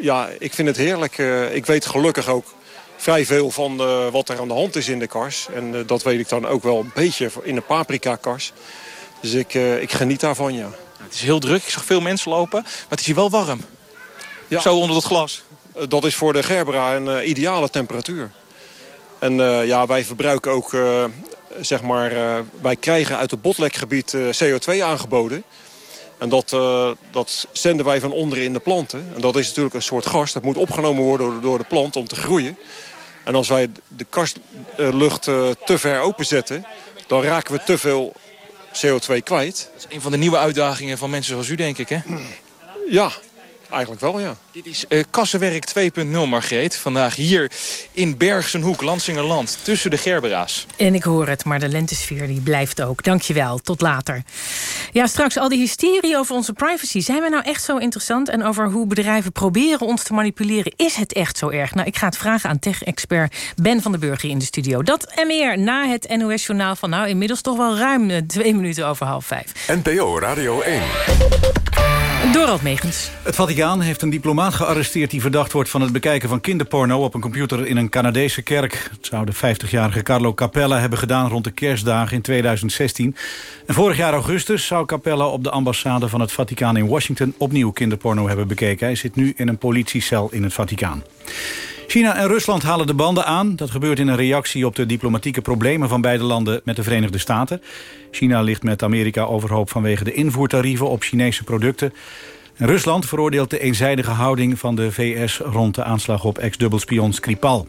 ja, ik vind het heerlijk. Ik weet gelukkig ook vrij veel van wat er aan de hand is in de kars. En dat weet ik dan ook wel een beetje in de paprika kars. Dus ik, ik geniet daarvan, ja. Het is heel druk, ik zag veel mensen lopen, maar het is hier wel warm. Zo onder het glas. Eh, Dat is voor de gerbera een eh, ideale temperatuur. En eh, ja, wij verbruiken ook, zeg maar, wij krijgen uit het botlekgebied eh, CO2 aangeboden. En dat, dat zenden wij van onderen in de planten. En dat is natuurlijk een soort gas. Dat moet opgenomen worden door, door de plant om te groeien. En als wij de kastlucht te ver openzetten, dan raken we te veel CO2 kwijt. Dat is een van de nieuwe uitdagingen van mensen zoals u, denk ik, hè? Ja, eigenlijk wel, ja. Dit is eh, Kassenwerk 2.0, Margreet. Vandaag hier in Bergsenhoek, Lansingerland, tussen de Gerbera's. En ik hoor het, maar de lentesfeer die blijft ook. Dankjewel, tot later. Ja, straks al die hysterie over onze privacy. Zijn we nou echt zo interessant? En over hoe bedrijven proberen ons te manipuleren. Is het echt zo erg? Nou, ik ga het vragen aan tech-expert Ben van den Burger in de studio. Dat en meer na het NOS-journaal van nou inmiddels toch wel ruim eh, twee minuten over half vijf. NPO Radio 1. Dorald Megens. Het Vaticaan heeft een diplomaat gearresteerd... die verdacht wordt van het bekijken van kinderporno... op een computer in een Canadese kerk. Het zou de 50-jarige Carlo Capella hebben gedaan... rond de kerstdagen in 2016. En vorig jaar augustus zou Capella op de ambassade van het Vaticaan in Washington... opnieuw kinderporno hebben bekeken. Hij zit nu in een politiecel in het Vaticaan. China en Rusland halen de banden aan. Dat gebeurt in een reactie op de diplomatieke problemen van beide landen met de Verenigde Staten. China ligt met Amerika overhoop vanwege de invoertarieven op Chinese producten. En Rusland veroordeelt de eenzijdige houding van de VS rond de aanslag op ex-dubbelspion Skripal.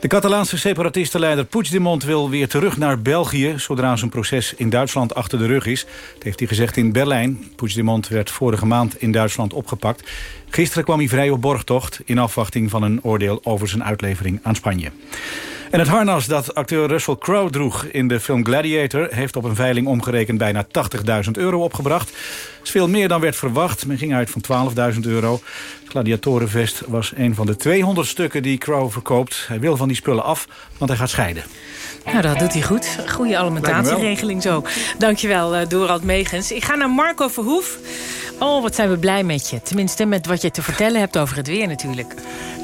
De Catalaanse separatistenleider Puigdemont wil weer terug naar België... zodra zijn proces in Duitsland achter de rug is. Dat heeft hij gezegd in Berlijn. Puigdemont werd vorige maand in Duitsland opgepakt. Gisteren kwam hij vrij op borgtocht... in afwachting van een oordeel over zijn uitlevering aan Spanje. En het harnas dat acteur Russell Crowe droeg in de film Gladiator... heeft op een veiling omgerekend bijna 80.000 euro opgebracht. Dat is veel meer dan werd verwacht. Men ging uit van 12.000 euro. Het gladiatorenvest was een van de 200 stukken die Crowe verkoopt. Hij wil van die spullen af, want hij gaat scheiden. Nou, dat doet hij goed. Goede alimentatieregeling zo. Dankjewel, uh, Dorald Megens. Ik ga naar Marco Verhoef. Oh, wat zijn we blij met je. Tenminste, met wat je te vertellen hebt over het weer natuurlijk.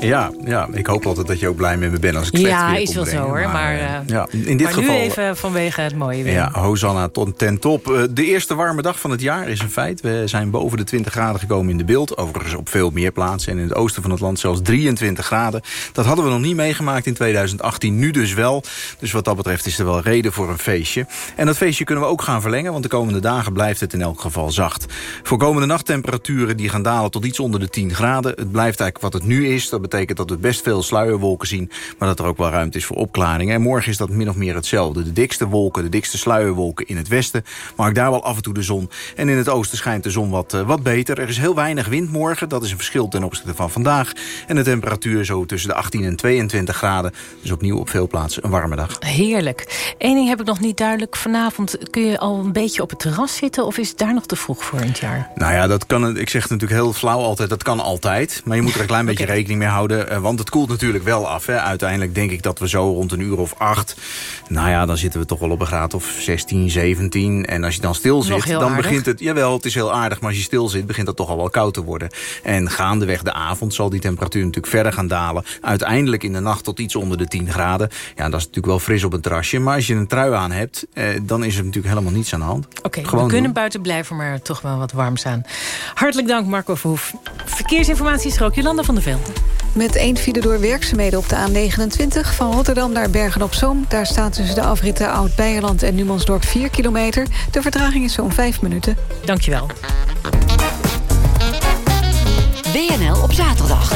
Ja, ja, ik hoop altijd dat je ook blij met me bent als ik slecht ja, weer is kom wel brengen. zo hoor. Maar, eh, eh, ja, in dit maar geval, nu even vanwege het mooie weer. Ja, Hosanna tot ten top. Eh, De eerste warme dag van het jaar is een feit. We zijn boven de 20 graden gekomen in de beeld. Overigens op veel meer plaatsen. En in het oosten van het land zelfs 23 graden. Dat hadden we nog niet meegemaakt in 2018. Nu dus wel. Dus wat dat betreft is er wel reden voor een feestje. En dat feestje kunnen we ook gaan verlengen. Want de komende dagen blijft het in elk geval zacht. Voor komende nachttemperaturen die gaan dalen tot iets onder de 10 graden. Het blijft eigenlijk wat het nu is. Dat betekent dat we best veel sluierwolken zien. Maar dat er ook wel ruimte is voor opklaringen. En morgen is dat min of meer hetzelfde. De dikste wolken, de dikste sluierwolken in het westen. Maar ook daar wel af en toe de zon. En in het oosten schijnt de zon wat, eh, wat beter. Er is heel weinig wind morgen. Dat is een verschil ten opzichte van vandaag. En de temperatuur zo tussen de 18 en 22 graden. Dus opnieuw op veel plaatsen een warme dag. Heerlijk. Eén ding heb ik nog niet duidelijk. Vanavond kun je al een beetje op het terras zitten... of is het daar nog te vroeg voor in het jaar? Nou ja, dat kan, ik zeg het natuurlijk heel flauw altijd, dat kan altijd. Maar je moet er een klein beetje rekening mee houden. eh, Want het koelt natuurlijk wel af. Hè. Uiteindelijk denk ik dat we zo rond een uur of acht... Nou ja, dan zitten we toch wel op een graad of 16, 17. En als je dan stil zit, dan aardig. begint het... Jawel, het is heel aardig, maar als je stil zit... begint het toch al wel koud te worden. En gaandeweg de avond zal die temperatuur natuurlijk verder gaan dalen. Uiteindelijk in de nacht tot iets onder de 10 graden. Ja, dat is natuurlijk wel fris op een terrasje. Maar als je een trui aan hebt, eh, dan is er natuurlijk helemaal niets aan de hand. Oké, we kunnen doen. buiten blijven, maar toch wel wat warms aan. Hartelijk dank, Marco Verhoef. Verkeersinformatie is er ook Jolanda van der Velde. Met één file door werkzaamheden op de A29 van Rotterdam naar Bergen-op-Zoom. Daar staat tussen de afritten Oud-Beijerland en Numansdorp 4 kilometer. De vertraging is zo'n 5 minuten. Dankjewel. WNL op zaterdag.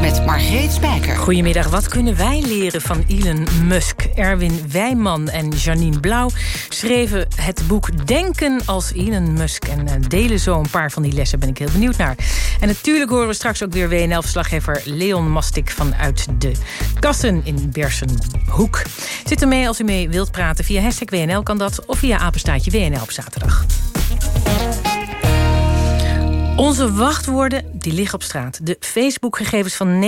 Met Margreet Spijker. Goedemiddag, wat kunnen wij leren van Elon Musk? Erwin Wijman en Janine Blauw schreven het boek Denken als Elon Musk... en eh, delen zo een paar van die lessen, ben ik heel benieuwd naar. En natuurlijk horen we straks ook weer WNL-verslaggever Leon Mastik... vanuit de Kassen in Bersenhoek. Zit er mee als u mee wilt praten. Via hashtag WNL kan dat, of via apenstaatje WNL op zaterdag. Onze wachtwoorden die liggen op straat. De Facebook-gegevens van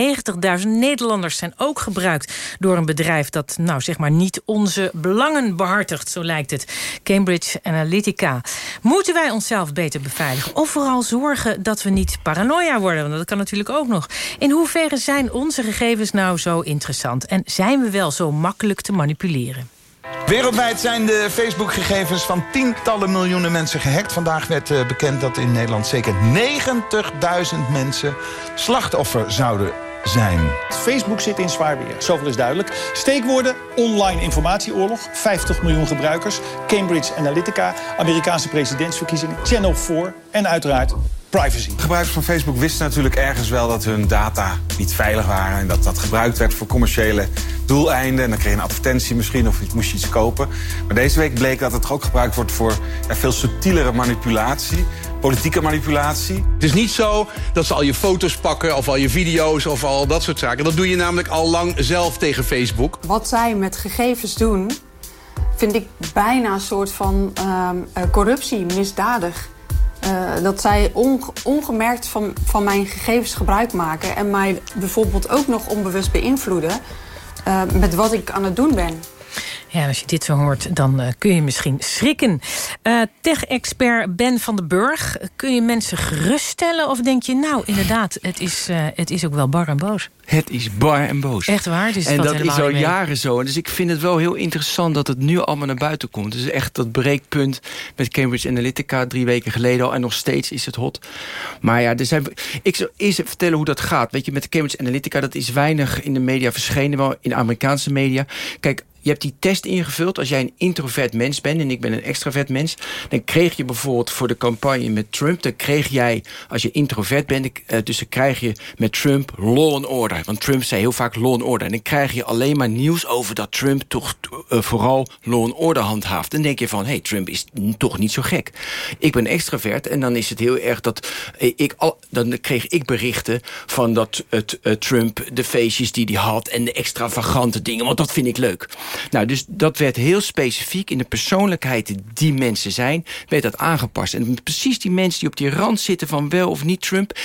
90.000 Nederlanders zijn ook gebruikt... door een bedrijf dat nou, zeg maar niet onze belangen behartigt, zo lijkt het. Cambridge Analytica. Moeten wij onszelf beter beveiligen? Of vooral zorgen dat we niet paranoia worden? Want dat kan natuurlijk ook nog. In hoeverre zijn onze gegevens nou zo interessant? En zijn we wel zo makkelijk te manipuleren? Wereldwijd zijn de Facebook-gegevens van tientallen miljoenen mensen gehackt. Vandaag werd eh, bekend dat in Nederland zeker 90.000 mensen slachtoffer zouden zijn. Facebook zit in zwaar weer, zoveel is duidelijk. Steekwoorden, online informatieoorlog, 50 miljoen gebruikers... Cambridge Analytica, Amerikaanse presidentsverkiezingen... Channel 4 en uiteraard privacy. Gebruikers van Facebook wisten natuurlijk ergens wel dat hun data niet veilig waren... en dat dat gebruikt werd voor commerciële doeleinden. En dan kreeg je een advertentie misschien of moest je iets kopen. Maar deze week bleek dat het ook gebruikt wordt voor ja, veel subtielere manipulatie. Politieke manipulatie. Het is niet zo dat ze al je foto's pakken of al je video's of al dat soort zaken. Dat doe je namelijk al lang zelf tegen Facebook. Wat zij met gegevens doen, vind ik bijna een soort van ehm, eh, corruptie, misdadig. Eh, dat zij onge- ongemerkt van, van mijn gegevens gebruik maken en mij bijvoorbeeld ook nog onbewust beïnvloeden eh, met wat ik aan het doen ben. Ja, als je dit zo hoort, dan eh, kun je misschien schrikken. Eh, Tech-expert Ben van den Burg, kun je mensen geruststellen? Of denk je, nou, inderdaad, het is, eh, het is ook wel bar en boos? Het is bar en boos. Echt waar? Dus en dat is al jaren zo. Dus ik vind het wel heel interessant dat het nu allemaal naar buiten komt. Dus echt dat breekpunt met Cambridge Analytica drie weken geleden al. En nog steeds is het hot. Maar ja, er zijn, ik zal eerst vertellen hoe dat gaat. Weet je, met Cambridge Analytica, dat is weinig in de media verschenen. Wel in de Amerikaanse media. Kijk, je hebt die test ingevuld. Als jij een introvert mens bent en ik ben een extravert mens... dan kreeg je bijvoorbeeld voor de campagne met Trump... dan kreeg jij, als je introvert bent... eh, dus dan krijg je met Trump law and order. Want Trump zei heel vaak law and order. En dan krijg je alleen maar nieuws over dat Trump... toch eh, vooral law and order handhaaft. Dan denk je van, hé, hey, Trump is toch niet zo gek. Ik ben extravert en dan is het heel erg dat... eh, ik al, dan kreeg ik berichten van dat het, Trump... de feestjes die hij had en de extravagante dingen... want dat vind ik leuk. Nou, dus dat werd heel specifiek in de persoonlijkheid die mensen zijn, werd dat aangepast. En precies die mensen die op die rand zitten van wel of niet Trump,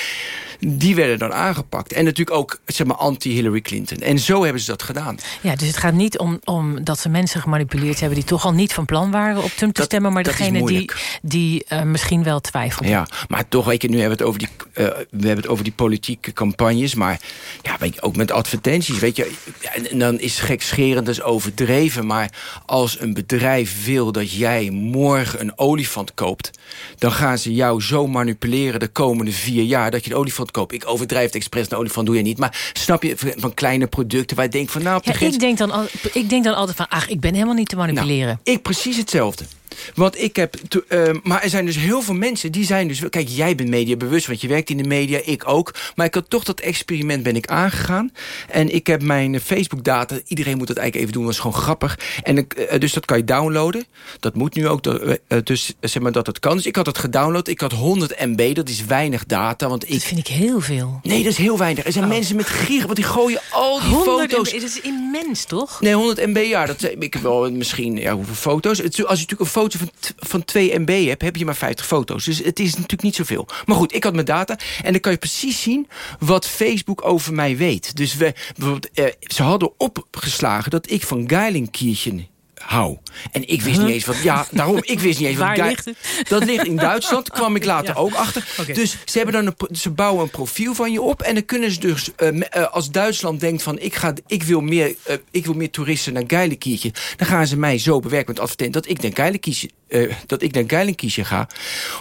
die werden dan aangepakt. En natuurlijk ook zeg maar, anti-Hillary Clinton. En zo hebben ze dat gedaan. Ja, dus het gaat niet om, om dat ze mensen gemanipuleerd hebben... die toch al niet van plan waren op Trump te stemmen... maar degene die, die eh, misschien wel twijfelden. Ja, maar toch, weet je, nu hebben we het over die, eh, we hebben het over die politieke campagnes. Maar ja, weet je, ook met advertenties. Weet je, en, en dan is gekscherend, is overdreven. Maar als een bedrijf wil dat jij morgen een olifant koopt... dan gaan ze jou zo manipuleren de komende vier jaar... dat je een olifant Ik overdrijf het expres, een olifant doe je niet. Maar snap je, van van kleine producten waar je denkt van... nou, Ja, ik, denk dan al, ik denk dan altijd van, ach, ik ben helemaal niet te manipuleren. Nou, ik precies hetzelfde. Want ik heb. to- eh, maar er zijn dus heel veel mensen die zijn dus. Kijk, jij bent mediabewust, want je werkt in de media, ik ook. Maar ik had toch dat experiment ben ik aangegaan. En ik heb mijn Facebook-data. Iedereen moet dat eigenlijk even doen, dat is gewoon grappig. En eh, dus dat kan je downloaden. Dat moet nu ook. eh, eh, dus zeg maar dat het kan. Dus ik had het gedownload. Ik had 100 MB, dat is weinig data. Want ik, Dat vind ik heel veel. Nee, dat is heel weinig. Er zijn mensen met giga, want die gooien al die 100 foto's. MB, dat is immens, toch? Nee, 100 MB, ja. Dat, ik heb wel misschien, ja, hoeveel foto's? Als je natuurlijk een foto van, van 2 MB hebt, heb je maar 50 foto's. Dus het is natuurlijk niet zoveel. Maar goed, ik had mijn data. En dan kan je precies zien wat Facebook over mij weet. Dus we, bijvoorbeeld, eh, ze hadden opgeslagen dat ik van Geilenkirchen hou. En ik wist Huh? niet eens wat... Ja, daarom, ik wist niet eens wat... Waar ligt het? Dat ligt in Duitsland, kwam ik later Ja. ook achter. Dus ze, hebben dan een, ze bouwen een profiel van je op... en dan kunnen ze dus, eh, eh, als Duitsland denkt van... ik, ga, ik, wil, meer, eh, ik wil meer toeristen naar Geilenkirchen... dan gaan ze mij zo bewerken met advertentie... dat ik naar Geilenkirchen, eh, dat ik naar Geilenkirchen ga.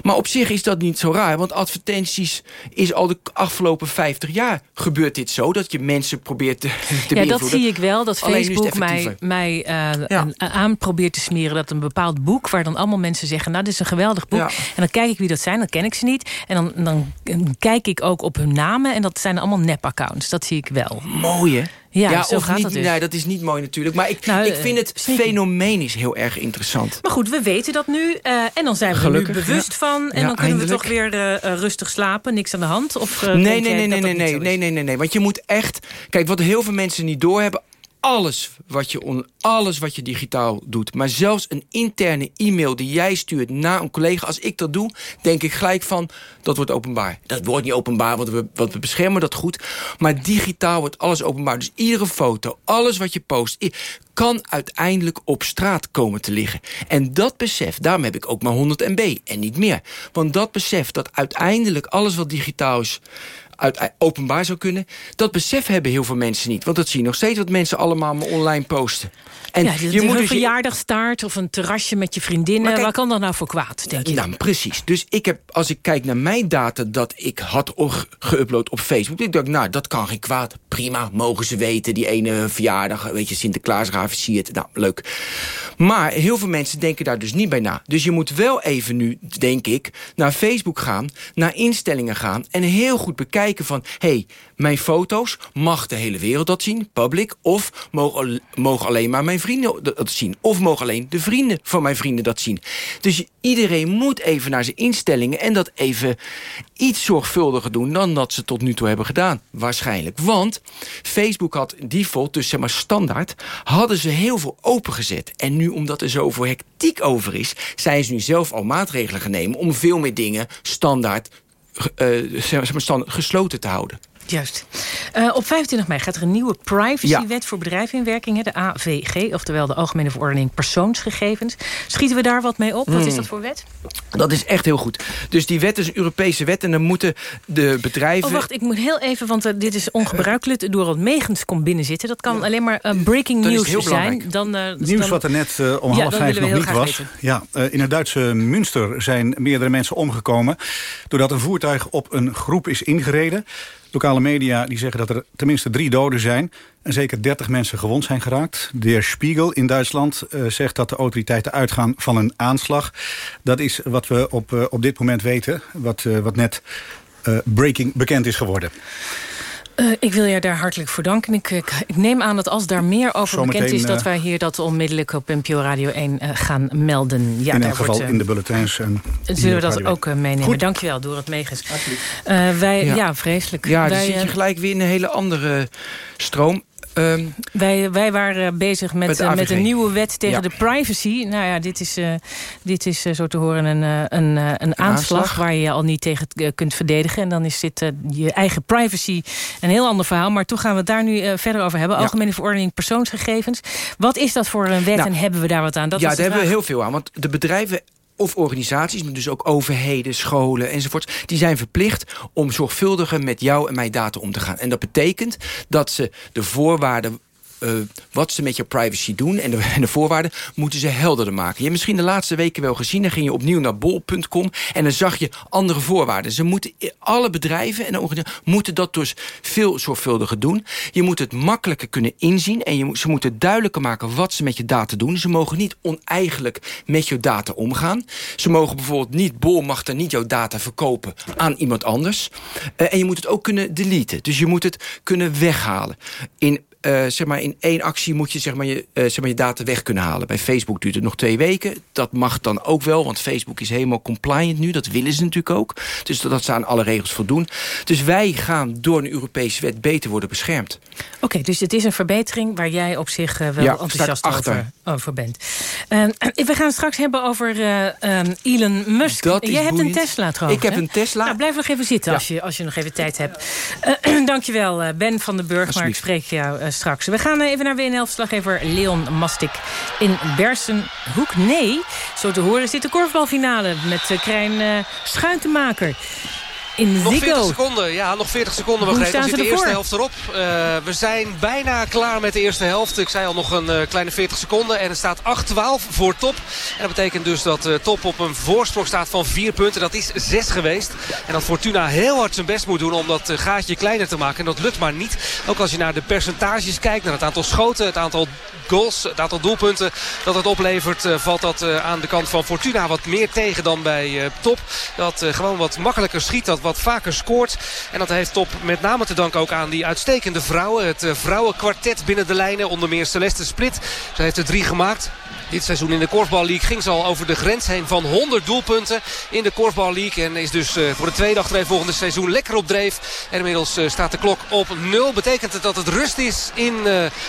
Maar op zich is dat niet zo raar... want advertenties is al de afgelopen 50 jaar gebeurt dit zo... dat je mensen probeert te, te Ja, dat zie ik wel. Dat Alleen Facebook mij, mij een- aan probeert te smeren dat een bepaald boek... waar dan allemaal mensen zeggen, nou, dit is een geweldig boek. Ja. En dan kijk ik wie dat zijn, dan ken ik ze niet. En dan, dan, dan kijk ik ook op hun namen. En dat zijn allemaal nep-accounts. Dat zie ik wel. Mooi, hè? Ja, zo of gaat niet, dat dus. Nee, dat is niet mooi natuurlijk. Maar ik, Nou, ik eh, vind het sneaky. fenomeen is heel erg interessant. Maar goed, we weten dat nu. eh, en dan zijn we er Gelukkig, nu bewust ja. van. En Ja, dan kunnen we toch weer eh, eh, rustig slapen. Niks aan de hand. Of, eh, nee, nee, nee, nee, nee, nee, is? nee, nee, nee. Want je moet echt... Kijk, wat heel veel mensen niet doorhebben... Alles wat, je on, alles wat je digitaal doet. Maar zelfs een interne e-mail die jij stuurt naar een collega. Als ik dat doe, denk ik gelijk van... dat wordt openbaar. Dat wordt niet openbaar, want we, want we beschermen dat goed. Maar digitaal wordt alles openbaar. Dus iedere foto, alles wat je post... kan uiteindelijk op straat komen te liggen. En dat besef, daarom heb ik ook maar 100 MB en niet meer. Want dat besef dat uiteindelijk alles wat digitaal is uit, openbaar zou kunnen... dat besef hebben heel veel mensen niet. Want dat zie je nog steeds wat mensen allemaal maar online posten. En ja, je moet een dus... verjaardagstaart of een terrasje met je vriendinnen. Kijk- Waar kan dat nou voor kwaad, denk je? Nou, precies. Dus ik heb, als ik kijk naar mijn data dat ik had ge- geüpload op Facebook... ik dacht, nou, dat kan geen kwaad. Prima, mogen ze weten. Die ene verjaardag, weet je, Sinterklaas versiert. Nou, leuk. Maar heel veel mensen denken daar dus niet bij na. Dus je moet wel even nu, denk ik, naar Facebook gaan... naar instellingen gaan en heel goed bekijken van... hey, mijn foto's, mag de hele wereld dat zien, public... of mogen, al- mogen alleen maar mijn vrienden dat zien... of mogen alleen de vrienden van mijn vrienden dat zien. Dus iedereen moet even naar zijn instellingen... en dat even iets zorgvuldiger doen dan dat ze tot nu toe hebben gedaan. Waarschijnlijk. Want Facebook had default, dus zeg maar standaard... hadden ze heel veel opengezet. En nu, omdat er zoveel hectiek over is... zijn ze nu zelf al maatregelen gaan nemen... om veel meer dingen standaard, eh, zeg maar gesloten te houden. Juist. Eh, op 25 mei gaat er een nieuwe privacywet voor bedrijven in werking. hè, De AVG, oftewel de Algemene Verordening Persoonsgegevens. Schieten we daar wat mee op? Wat is Hmm. dat voor wet? Dat is echt heel goed. Dus die wet is een Europese wet... en dan moeten de bedrijven... Oh, wacht, ik moet heel even, want eh, dit is ongebruikelijk. Door wat Megens komt binnenzitten. Dat kan alleen maar eh, breaking news zijn. belangrijk. Dan, Het nieuws dan- wat er net om Ja, half vijf nog niet was. weten. Ja, eh, in het Duitse Münster zijn meerdere mensen omgekomen... doordat een voertuig op een groep is ingereden. Lokale media die zeggen dat er tenminste drie doden zijn... en zeker 30 mensen gewond zijn geraakt. De heer Spiegel in Duitsland eh, zegt dat de autoriteiten uitgaan van een aanslag. Dat is wat we op, eh, op dit moment weten, wat, eh, wat net breaking bekend is geworden. Eh, ik wil je daar hartelijk voor danken. Ik, ik, ik neem aan dat als daar meer over Zometeen, bekend is... dat eh, wij hier dat onmiddellijk op NPO Radio 1 eh, gaan melden. Ja, in elk geval wordt, in de bulletins. En Zullen we dat Radio ook meenemen? Goed. Dankjewel, Dorot Megens. Eh wij, ja. Ja. vreselijk. Ja, dan zit je gelijk weer in een hele andere stroom. Ehm, wij, wij waren bezig met, Met eh, met een nieuwe wet tegen Ja. de privacy. Nou ja, dit is, eh, dit is eh, zo te horen een, een, een aanslag, aanslag. waar je je al niet tegen kunt verdedigen. En dan is dit je eigen privacy een heel ander verhaal. Maar toch gaan we het daar nu verder over hebben. Ja. Algemene verordening persoonsgegevens. Wat is dat voor een wet Nou, en hebben we daar wat aan? Dat ja, daar hebben we heel veel aan. Want de bedrijven of organisaties, maar dus ook overheden, scholen enzovoort... die zijn verplicht om zorgvuldiger met jou en mijn data om te gaan. En dat betekent dat ze de voorwaarden... eh, wat ze met je privacy doen en de, de voorwaarden moeten ze helderder maken. Je hebt misschien de laatste weken wel gezien... dan ging je opnieuw naar bol.com en dan zag je andere voorwaarden. Ze moeten, alle bedrijven en organisaties moeten dat dus veel zorgvuldiger doen. Je moet het makkelijker kunnen inzien... en je, ze moeten duidelijker maken wat ze met je data doen. Ze mogen niet oneigenlijk met je data omgaan. Ze mogen bijvoorbeeld niet... Bol mag niet jouw data verkopen aan iemand anders. Eh, en je moet het ook kunnen deleten. Dus je moet het kunnen weghalen. In eh, zeg maar in één actie moet je, zeg maar, je, eh, zeg maar je data weg kunnen halen. Bij Facebook duurt het nog twee weken. Dat mag dan ook wel, want Facebook is helemaal compliant nu. Dat willen ze natuurlijk ook. Dus dat ze aan alle regels voldoen. Dus wij gaan door een Europese wet beter worden beschermd. Oké, dus het is een verbetering waar jij op zich eh, wel Ja, enthousiast over, over bent. We gaan het straks hebben over eh, ehm, Elon Musk. Jij hebt een Tesla trouwens. Ik heb hè? een Tesla. Nou, blijf nog even zitten Ja. als, je, als je nog even tijd hebt. Dankjewel, Ben van den Burg. Maar ik spreek jou straks. We gaan eh, even naar WNL-verslaggever Leon Mastik in Bersenhoek. Nee, zo te horen dit de korfbalfinale met uh, Krijn eh Schuitenmaker. In Nog 40 Ziggo. seconden, ja, nog 40 seconden. Hoe staan zit ze de eerste helft erop. Eh, we zijn bijna klaar met de eerste helft. Ik zei al nog een eh, kleine 40 seconden. En het staat 8-12 voor top. En dat betekent dus dat eh, top op een voorsprong staat van 4 punten. Dat is 6 geweest. En dat Fortuna heel hard zijn best moet doen om dat gaatje kleiner te maken. En dat lukt maar niet. Ook als je naar de percentages kijkt, naar het aantal schoten, het aantal goals, het aantal doelpunten dat het oplevert, valt dat aan de kant van Fortuna wat meer tegen dan bij top. Dat gewoon wat makkelijker schiet, dat wat vaker scoort. En dat heeft top met name te danken ook aan die uitstekende vrouwen. Het eh, vrouwenkwartet binnen de lijnen, onder meer Celeste Split. Zij heeft er drie gemaakt. Dit seizoen in de Korfbal League ging ze al over de grens heen van 100 doelpunten in de Korfbal League. En is dus eh, voor de tweede achtereen volgende seizoen lekker op dreef. En inmiddels eh, staat de klok op 0. Betekent het dat het rust is in eh,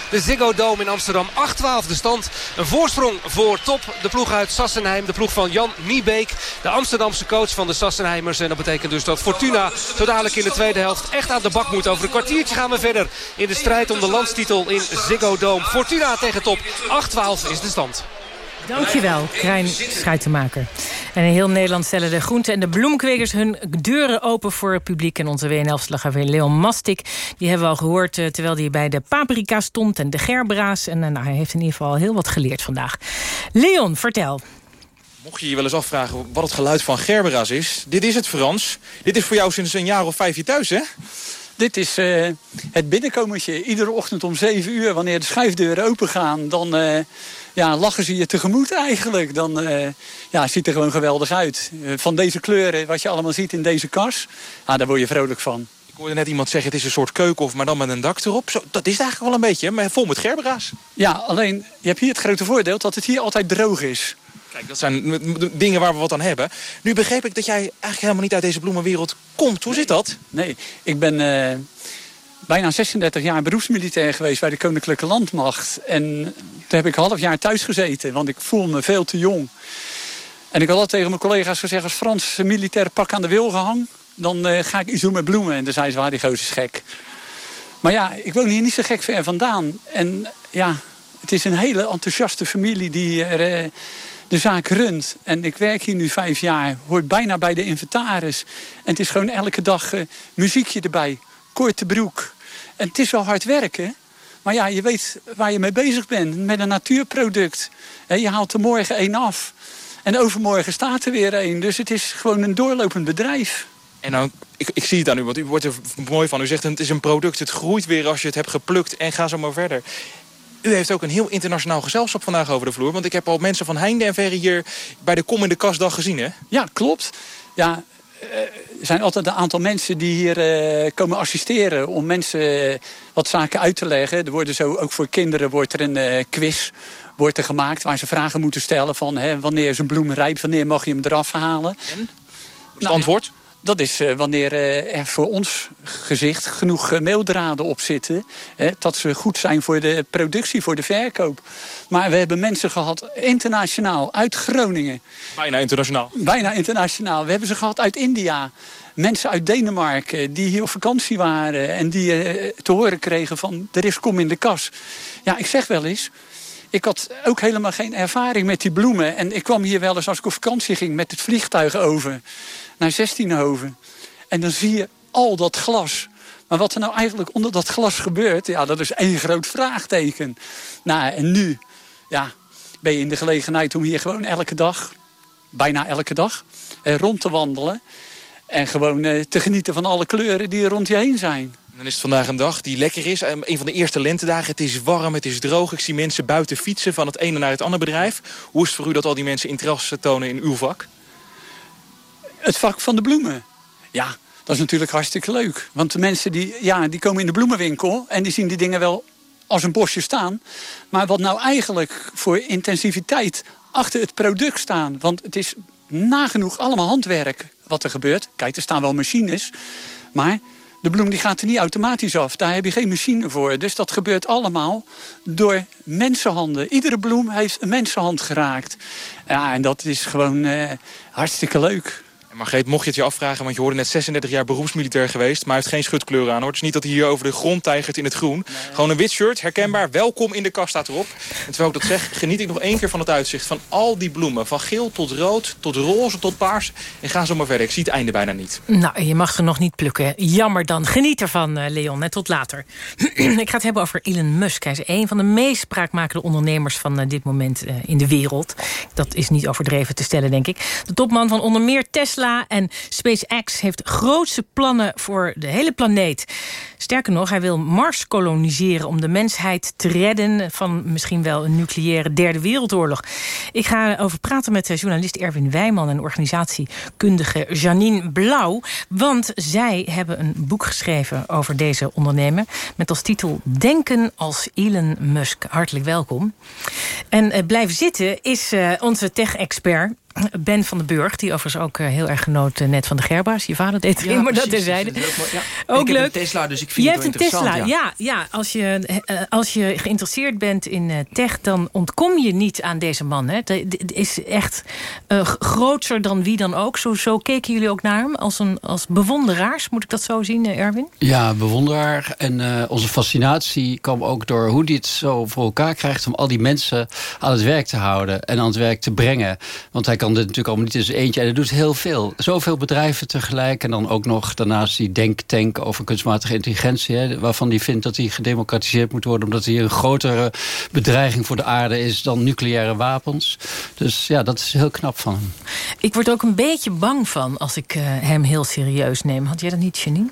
de Ziggo Dome in Amsterdam. 8-12 de stand. Een voorsprong voor top. De ploeg uit Sassenheim. De ploeg van Jan Niebeek. De Amsterdamse coach van de Sassenheimers. En dat betekent dus dat Fortuna zo dadelijk in de tweede helft echt aan de bak moet. Over een kwartiertje gaan we verder in de strijd om de landstitel in Ziggo Dome. Fortuna tegen top. 8-12 is de stand. Dankjewel, Krijn Schuitenmaker. En in heel Nederland stellen de groente- en de bloemkwekers... hun deuren open voor het publiek. En onze WNL-slaggever Leon Mastik... die hebben we al gehoord eh, terwijl hij bij de paprika stond... en de gerbra's. En eh, nou, hij heeft in ieder geval heel wat geleerd vandaag. Leon, vertel. Mocht je je wel eens afvragen wat het geluid van Gerbera's is... dit is het Frans. Dit is voor jou sinds een jaar of vijf hier thuis, hè? Dit is eh, het binnenkomertje. Iedere ochtend om 7 uur, wanneer de schuifdeuren open gaan... dan eh, ja, lachen ze je tegemoet eigenlijk. Dan eh, ja, het ziet er gewoon geweldig uit. Van deze kleuren, wat je allemaal ziet in deze kast... Ah, daar word je vrolijk van. Ik hoorde net iemand zeggen, het is een soort keukenhof, maar dan met een dak erop. Zo, dat is het eigenlijk wel een beetje, maar vol met Gerbera's. Ja, alleen je hebt hier het grote voordeel dat het hier altijd droog is. Kijk, dat zijn dingen waar we wat aan hebben. Nu begreep ik dat jij eigenlijk helemaal niet uit deze bloemenwereld komt. Hoe zit dat? Nee, ik ben eh, bijna 36 jaar beroepsmilitair geweest bij de Koninklijke Landmacht. En toen heb ik een half jaar thuis gezeten, want ik voel me veel te jong. En ik had al tegen mijn collega's gezegd, als Frans een militaire pak aan de wil gehang... dan eh, ga ik iets doen met bloemen. En toen zei ze, waar die gozer is gek. Maar ja, ik woon hier niet zo gek ver vandaan. En ja, het is een hele enthousiaste familie die er, eh, de zaak runt. En ik werk hier nu vijf jaar, hoort bijna bij de inventaris. En het is gewoon elke dag eh, muziekje erbij, korte broek. En het is wel hard werken. Maar ja, je weet waar je mee bezig bent. Met een natuurproduct. Hè, Je haalt er morgen één af. En overmorgen staat er weer één. Dus het is gewoon een doorlopend bedrijf. En nou, ik, ik zie het aan u, want u wordt er mooi van. U zegt, het is een product, het groeit weer als je het hebt geplukt en ga zo maar verder. U heeft ook een heel internationaal gezelschap vandaag over de vloer. Want ik heb al mensen van heinde en verre hier bij de Kom in de Kastdag gezien, hè? Ja, klopt. Ja, eh, er zijn altijd een aantal mensen die hier eh, komen assisteren om mensen eh, wat zaken uit te leggen. Er worden zo, ook voor kinderen wordt er een quiz wordt er gemaakt waar ze vragen moeten stellen van hè, wanneer is een bloem rijp, wanneer mag je hem eraf halen. Het antwoord? Dat is eh, wanneer eh, er voor ons gezicht genoeg uh, meeldraden op zitten. Hè, dat ze goed zijn voor de productie, voor de verkoop. Maar we hebben mensen gehad internationaal, uit Groningen. Bijna internationaal. Bijna internationaal. We hebben ze gehad uit India. Mensen uit Denemarken die hier op vakantie waren. En die te horen kregen van er is kom in de kas. Ja, ik zeg wel eens... Ik had ook helemaal geen ervaring met die bloemen. En ik kwam hier wel eens als ik op vakantie ging met het vliegtuig over naar Zestienhoven. En dan zie je al dat glas. Maar wat er nou eigenlijk onder dat glas gebeurt, ja, dat is één groot vraagteken. Nou, en nu ja, ben je in de gelegenheid om hier gewoon elke dag, bijna elke dag, eh, rond te wandelen. En gewoon eh, te genieten van alle kleuren die er rond je heen zijn. Dan is het vandaag een dag die lekker is. Ehm, een van de eerste lentedagen. Het is warm, het is droog. Ik zie mensen buiten fietsen van het ene naar het andere bedrijf. Hoe is het voor u dat al die mensen interesse tonen in uw vak? Het vak van de bloemen. Ja, dat is natuurlijk hartstikke leuk. Want de mensen die, ja, die komen in de bloemenwinkel... en die zien die dingen wel als een bosje staan. Maar wat nou eigenlijk voor intensiviteit achter het product staan... want het is nagenoeg allemaal handwerk wat er gebeurt. Kijk, er staan wel machines, maar de bloem die gaat er niet automatisch af. Daar heb je geen machine voor. Dus dat gebeurt allemaal door mensenhanden. Iedere bloem heeft een mensenhand geraakt. Ja, en dat is gewoon eh, hartstikke leuk. En Margreet, mocht je het je afvragen, want je hoorde net 36 jaar beroepsmilitair geweest... maar hij heeft geen schutkleur aan, hoor. Het is niet dat hij hier over de grond tijgert in het groen. Gewoon een wit shirt, herkenbaar, welkom in de kast staat erop. En terwijl ik dat zeg, geniet ik nog één keer van het uitzicht... van al die bloemen, van geel tot rood, tot roze, tot paars. En ga zo maar verder, ik zie het einde bijna niet. Nou, je mag ze nog niet plukken. Jammer dan. Geniet ervan, eh, Leon. En tot later. ik ga het hebben over Elon Musk. Hij is een van de meest spraakmakende ondernemers van eh, dit moment eh, in de wereld. Dat is niet overdreven te stellen, denk ik. De topman van onder meer Tesla en SpaceX heeft grootse plannen voor de hele planeet. Sterker nog, hij wil Mars koloniseren om de mensheid te redden... van misschien wel een nucleaire derde wereldoorlog. Ik ga over praten met journalist Erwin Wijman... en organisatiekundige Janine Blauw. Want zij hebben een boek geschreven over deze ondernemer... met als titel Denken als Elon Musk. Hartelijk welkom. En uh, blijven zitten is uh, onze tech-expert ben van den Burg, die overigens ook uh, heel erg genoot uh, net van de Gerba's. Je vader deed ja, maar dat terzijde. Dat ook, ja. ook ik leuk. Heb een Tesla, dus ik vind Je het hebt een Tesla, ja. ja. ja. als, je, uh, als je geïnteresseerd bent in tech, dan ontkom je niet aan deze man. Hè. Het is echt groter dan wie dan ook. Zo, zo keken jullie ook naar hem, als, een, als bewonderaars. Moet ik dat zo zien, Erwin? Ja, bewonderaar. En onze fascinatie kwam ook door hoe hij het zo voor elkaar krijgt... om al die mensen aan het werk te houden en aan het werk te brengen. Want hij kan dit natuurlijk allemaal niet in zijn eentje. En hij doet heel veel. Zoveel bedrijven tegelijk. En dan ook nog daarnaast die denktank over kunstmatige intelligentie. Hè, waarvan hij vindt dat hij gedemocratiseerd moet worden. Omdat hij een grotere bedreiging voor de aarde is dan nucleaire wapens. Dus ja, dat is heel knap van hem. Ik word ook een beetje bang van als ik uh, hem heel serieus neem. Had jij dat niet, Janine?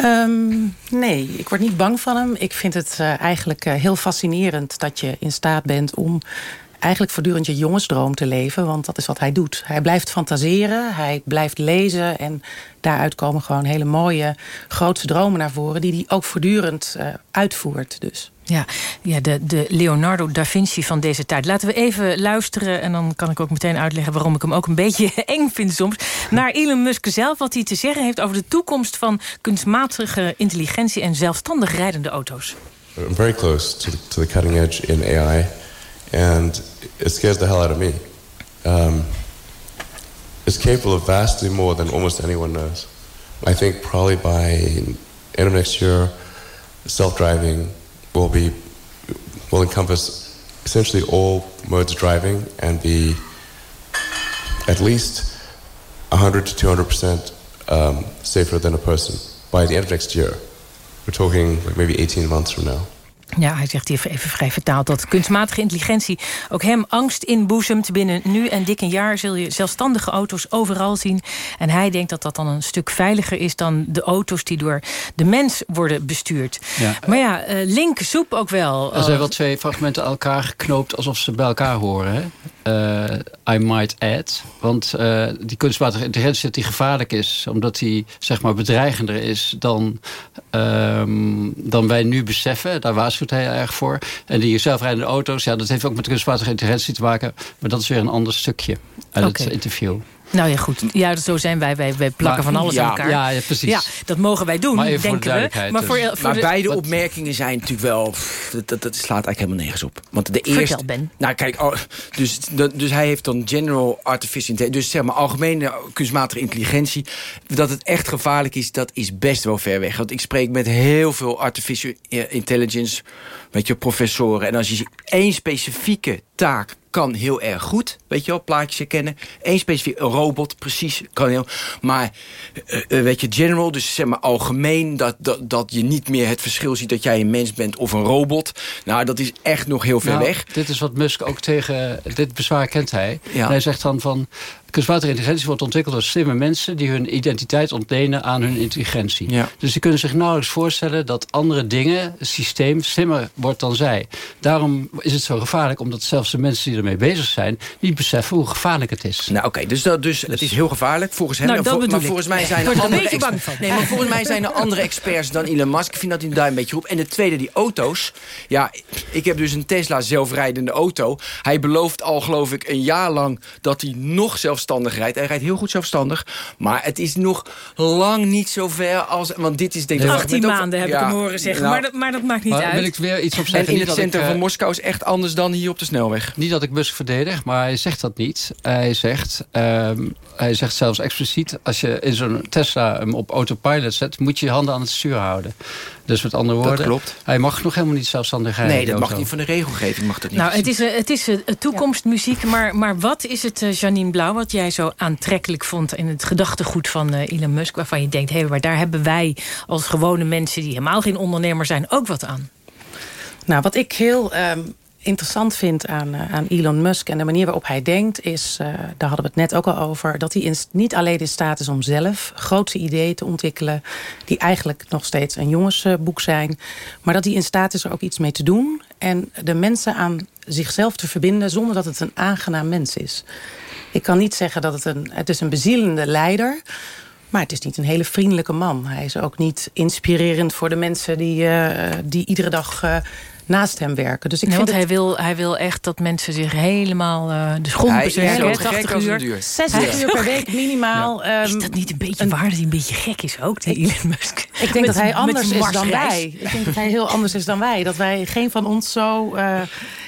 Um, nee, ik word niet bang van hem. Ik vind het uh, eigenlijk uh, heel fascinerend dat je in staat bent om eigenlijk voortdurend je jongensdroom te leven. Want dat is wat hij doet. Hij blijft fantaseren, hij blijft lezen... en daaruit komen gewoon hele mooie, grootse dromen naar voren... die hij ook voortdurend uh, uitvoert. Dus. Ja, ja de, de Leonardo da Vinci van deze tijd. Laten we even luisteren en dan kan ik ook meteen uitleggen... waarom ik hem ook een beetje eng vind soms. Naar Elon Musk zelf, wat hij te zeggen heeft... over de toekomst van kunstmatige intelligentie... en zelfstandig rijdende auto's. I'm very close to the, to the cutting edge in AI... and it scares the hell out of me. Um, it's capable of vastly more than almost anyone knows. I think probably by end of next year, self-driving will be will encompass essentially all modes of driving and be at least 100 to 200 percent um, safer than a person by the end of next year. We're talking like maybe 18 months from now. Ja, hij zegt hier even vrij vertaald dat kunstmatige intelligentie ook hem angst inboezemt. Binnen nu en dik een jaar zul je zelfstandige auto's overal zien. En hij denkt dat dat dan een stuk veiliger is dan de auto's die door de mens worden bestuurd. Ja. Maar ja, uh, Link zoep ook wel. Er zijn wel twee fragmenten aan elkaar geknoopt alsof ze bij elkaar horen. Hè? Uh, I might add. Want uh, die kunstmatige intelligentie die gevaarlijk is. Omdat die zeg maar bedreigender is dan, um, dan wij nu beseffen. Daar waarschuwt hij erg voor. En die zelfrijdende auto's, ja, dat heeft ook met kunstmatige intelligentie te maken. Maar dat is weer een ander stukje uit okay. het interview. Nou ja, goed. Ja, zo zijn wij. Wij, wij plakken Maar- van alles ja, aan elkaar. ja, ja, precies. Ja, dat mogen wij doen, Maar even voor de denken we. duidelijkheid, Maar voor, dus- voor maar de, beide wat- opmerkingen zijn natuurlijk wel... pff, dat, dat, dat slaat eigenlijk helemaal nergens op. Want de Vertel, eerste... Ben. Nou, kijk, oh, dus, dus hij heeft dan general artificial intelligence... dus zeg maar algemene kunstmatige intelligentie. Dat het echt gevaarlijk is, dat is best wel ver weg. Want ik spreek met heel veel artificial intelligence... weet je, professoren. En als je één specifieke taak kan heel erg goed. Weet je wel, plaatjes herkennen. Eén specifiek, een robot, precies, kan heel... Maar, eh, eh, weet je, general, dus zeg maar algemeen... Dat, dat, dat je niet meer het verschil ziet dat jij een mens bent of een robot. Nou, dat is echt nog heel ver Nou, weg. Dit is wat Musk ook tegen... Dit bezwaar kent hij. Ja. Hij zegt dan van... Kunstmatige intelligentie wordt ontwikkeld door slimme mensen... die hun identiteit ontlenen aan hun intelligentie. Ja. Dus die kunnen zich nauwelijks voorstellen... dat andere dingen, het systeem, slimmer wordt dan zij. Daarom is het zo gevaarlijk... omdat zelfs de mensen die ermee bezig zijn... niet beseffen hoe gevaarlijk het is. Nou, oké, dus, dat, dus het is heel gevaarlijk volgens hem. Nou, maar ik. volgens mij zijn er er andere bang van. Nee, maar volgens mij zijn er andere experts dan Elon Musk. Ik vind dat hij daar een beetje roept. En de tweede, die auto's. Ja, ik heb dus een Tesla zelfrijdende auto. Hij belooft al, geloof ik, een jaar lang dat hij nog zelfstandig rijdt. Hij rijdt heel goed zelfstandig. Maar het is nog lang niet zo ver als... Want dit is denk ik... 18 maanden heb ik hem horen zeggen. Nou, maar, dat, maar dat maakt niet Maar uit. wil ik weer iets op En zeggen. in Niet het ik, centrum eh, van Moskou is echt anders dan hier op de snelweg. Niet dat ik Musk verdedig, maar hij zegt dat niet. Hij zegt, ehm, hij zegt zelfs expliciet... als je in zo'n Tesla hem op autopilot zet... moet je je handen aan het stuur houden. Dus met andere Dat woorden... klopt. hij mag nog helemaal niet zelfstandig rijden. Nee, dat mag niet van de regelgeving. Mag dat niet. Nou, het is, eh, het is eh, toekomstmuziek, maar, maar wat is het, eh, Janine Blauw... wat jij zo aantrekkelijk vond in het gedachtegoed van eh, Elon Musk... waarvan je denkt, hé, maar daar hebben wij als gewone mensen... die helemaal geen ondernemer zijn, ook wat aan? Nou, wat ik heel ehm, interessant vind aan, eh, aan Elon Musk... en de manier waarop hij denkt, is... eh, daar hadden we het net ook al over... dat hij niet alleen in staat is om zelf grote ideeën te ontwikkelen... die eigenlijk nog steeds een jongensboek zijn... maar dat hij in staat is er ook iets mee te doen... en de mensen aan zichzelf te verbinden... zonder dat het een aangenaam mens is. Ik kan niet zeggen dat het een... Het is een bezielende leider... Maar het is niet een hele vriendelijke man. Hij is ook niet inspirerend voor de mensen die, eh, die iedere dag naast hem werken. Dus ik Nee, vind want het... hij, wil, hij wil echt dat mensen zich helemaal eh de schoen Hij is bezwerken. zo hè, gek 80 als een uur. duur. 60 uur per week minimaal. ehm, is dat niet een beetje waar dat hij een beetje gek is ook, die Elon Musk? Ik denk Met dat hij anders is dan wij. Ik denk dat hij heel anders is dan wij. Dat wij geen van ons zo eh,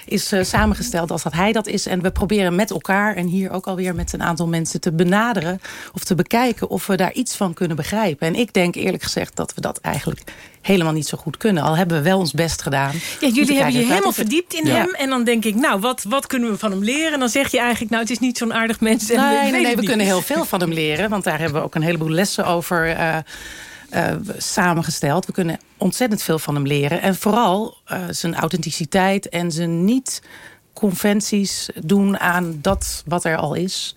is eh, samengesteld als dat hij dat is. En we proberen met elkaar en hier ook alweer met een aantal mensen te benaderen of te bekijken of we daar iets van kunnen begrijpen. En ik denk eerlijk gezegd dat we dat eigenlijk helemaal niet zo goed kunnen. Al hebben we wel ons best gedaan. Ja, jullie hebben je helemaal verdiept in Ja. hem. En dan denk ik, nou, wat, wat kunnen we van hem leren? En dan zeg je eigenlijk, nou, het is niet zo'n aardig mens. En Nee, nee, nee, we kunnen heel veel van hem leren. Want daar hebben we ook een heleboel lessen over eh, eh, samengesteld. We kunnen ontzettend veel van hem leren. En vooral eh, zijn authenticiteit en zijn niet conventies doen aan dat wat er al is.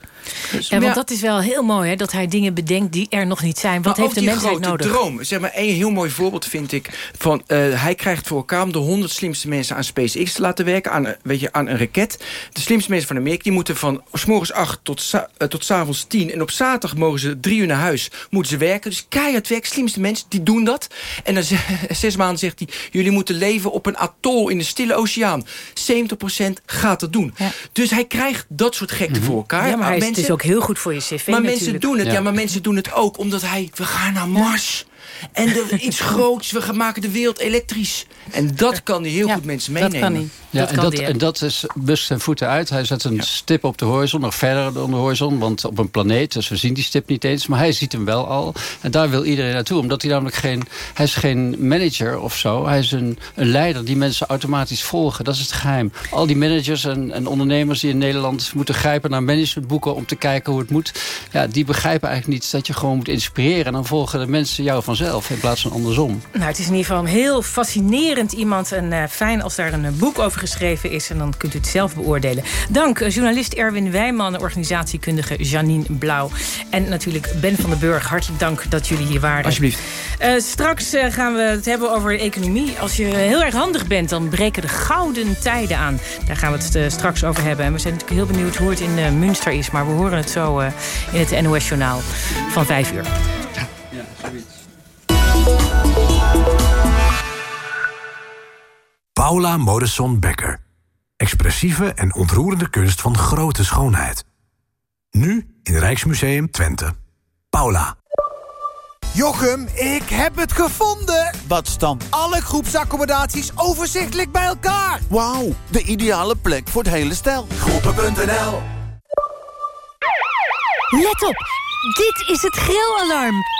Dus, Ja, want dat is wel heel mooi, hè, dat hij dingen bedenkt die er nog niet zijn. Wat Maar heeft ook de die mensheid grote nodig? droom. Zeg maar, een heel mooi voorbeeld vind ik. Van, eh, hij krijgt voor elkaar om de 100 slimste mensen aan SpaceX te laten werken. Aan, een- weet je, aan een raket. De slimste mensen van Amerika die moeten van s morgens 8 tot, eh, tot s avonds 10. En op zaterdag mogen ze drie uur naar huis. Moeten ze werken. Dus keihard werk. Slimste mensen die doen dat. En dan ze- zes maanden zegt hij. Jullie moeten leven op een atol in de stille oceaan. 70% gaat dat doen. Dus hij krijgt dat soort gekte voor elkaar. Mhm. Ja, maar hij is, mensen, het is ook heel goed voor je cv maar mensen doen het, ja. Ja. maar mensen doen het ook omdat hij... We gaan naar Mars. En de, iets groots. We gaan maken de wereld elektrisch. En dat kan hij heel goed mensen meenemen. Ja, en, dat, en dat is Musk zijn voeten uit. Hij zet een stip op de horizon, nog verder dan de horizon. Want op een planeet, dus we zien die stip niet eens. Maar hij ziet hem wel al. En daar wil iedereen naartoe. Omdat hij namelijk geen... Hij is geen manager of zo. Hij is een, een leider die mensen automatisch volgen. Dat is het geheim. Al die managers en, en ondernemers die in Nederland moeten grijpen naar managementboeken... om te kijken hoe het moet. Ja, die begrijpen eigenlijk niet dat je gewoon moet inspireren. En dan volgen de mensen jou vanzelf in plaats van andersom. Nou, het is in ieder geval een heel fascinerend iemand. En eh, fijn als daar een eh, boek over geschreven is. En dan kunt u het zelf beoordelen. Dank eh, journalist Erwin Wijman organisatiekundige Janine Blauw. En natuurlijk Ben van den Burg. Hartelijk dank dat jullie hier waren. Alsjeblieft. Straks gaan we het hebben over de economie. Als je heel erg handig bent, dan breken de gouden tijden aan. Daar gaan we het straks over hebben. En we zijn natuurlijk heel benieuwd hoe het in Münster is. Maar we horen het zo in het NOS-journaal van 5 uur. Paula Modesson Becker. Expressieve en ontroerende kunst van grote schoonheid. Nu in Rijksmuseum Twente. Paula. Jochem, ik heb het gevonden! Wat staan alle groepsaccommodaties overzichtelijk bij elkaar? Wauw, de ideale plek voor het hele stel. Groepen.nl Let op, dit is het grillalarm.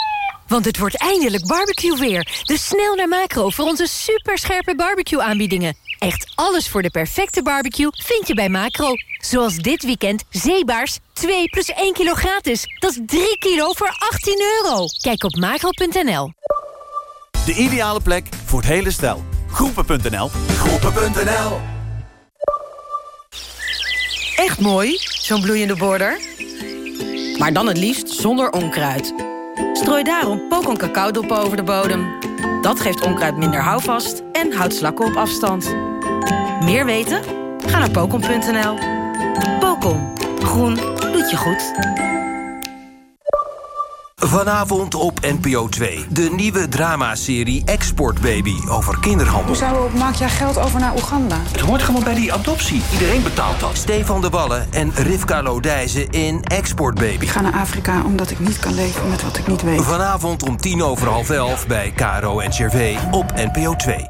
Want het wordt eindelijk barbecue weer. Dus snel naar Macro voor onze superscherpe barbecue aanbiedingen. Echt alles voor de perfecte barbecue vind je bij Macro. Zoals dit weekend zeebaars 2 plus 1 kilo gratis. Dat is 3 kilo voor 18 euro. Kijk op macro.nl. De ideale plek voor het hele stel. Groepen.nl Groepen.nl Echt mooi, zo'n bloeiende border. Maar dan het liefst zonder onkruid. Strooi daarom pokon cacaodop over de bodem. Dat geeft onkruid minder houvast en houdt slakken op afstand. Meer weten? Ga naar pokon.nl. Pokon. Groen doet je goed. Vanavond op NPO 2. De nieuwe dramaserie Export Baby over kinderhandel. Hoezo maak jij geld over naar Oeganda? Het hoort gewoon bij die adoptie. Iedereen betaalt dat. Stefan de Wallen en Rivka Lodijzen in Export Baby. Ik ga naar Afrika omdat ik niet kan leven met wat ik niet weet. Vanavond om tien over half elf bij Caro en Cervé op NPO 2.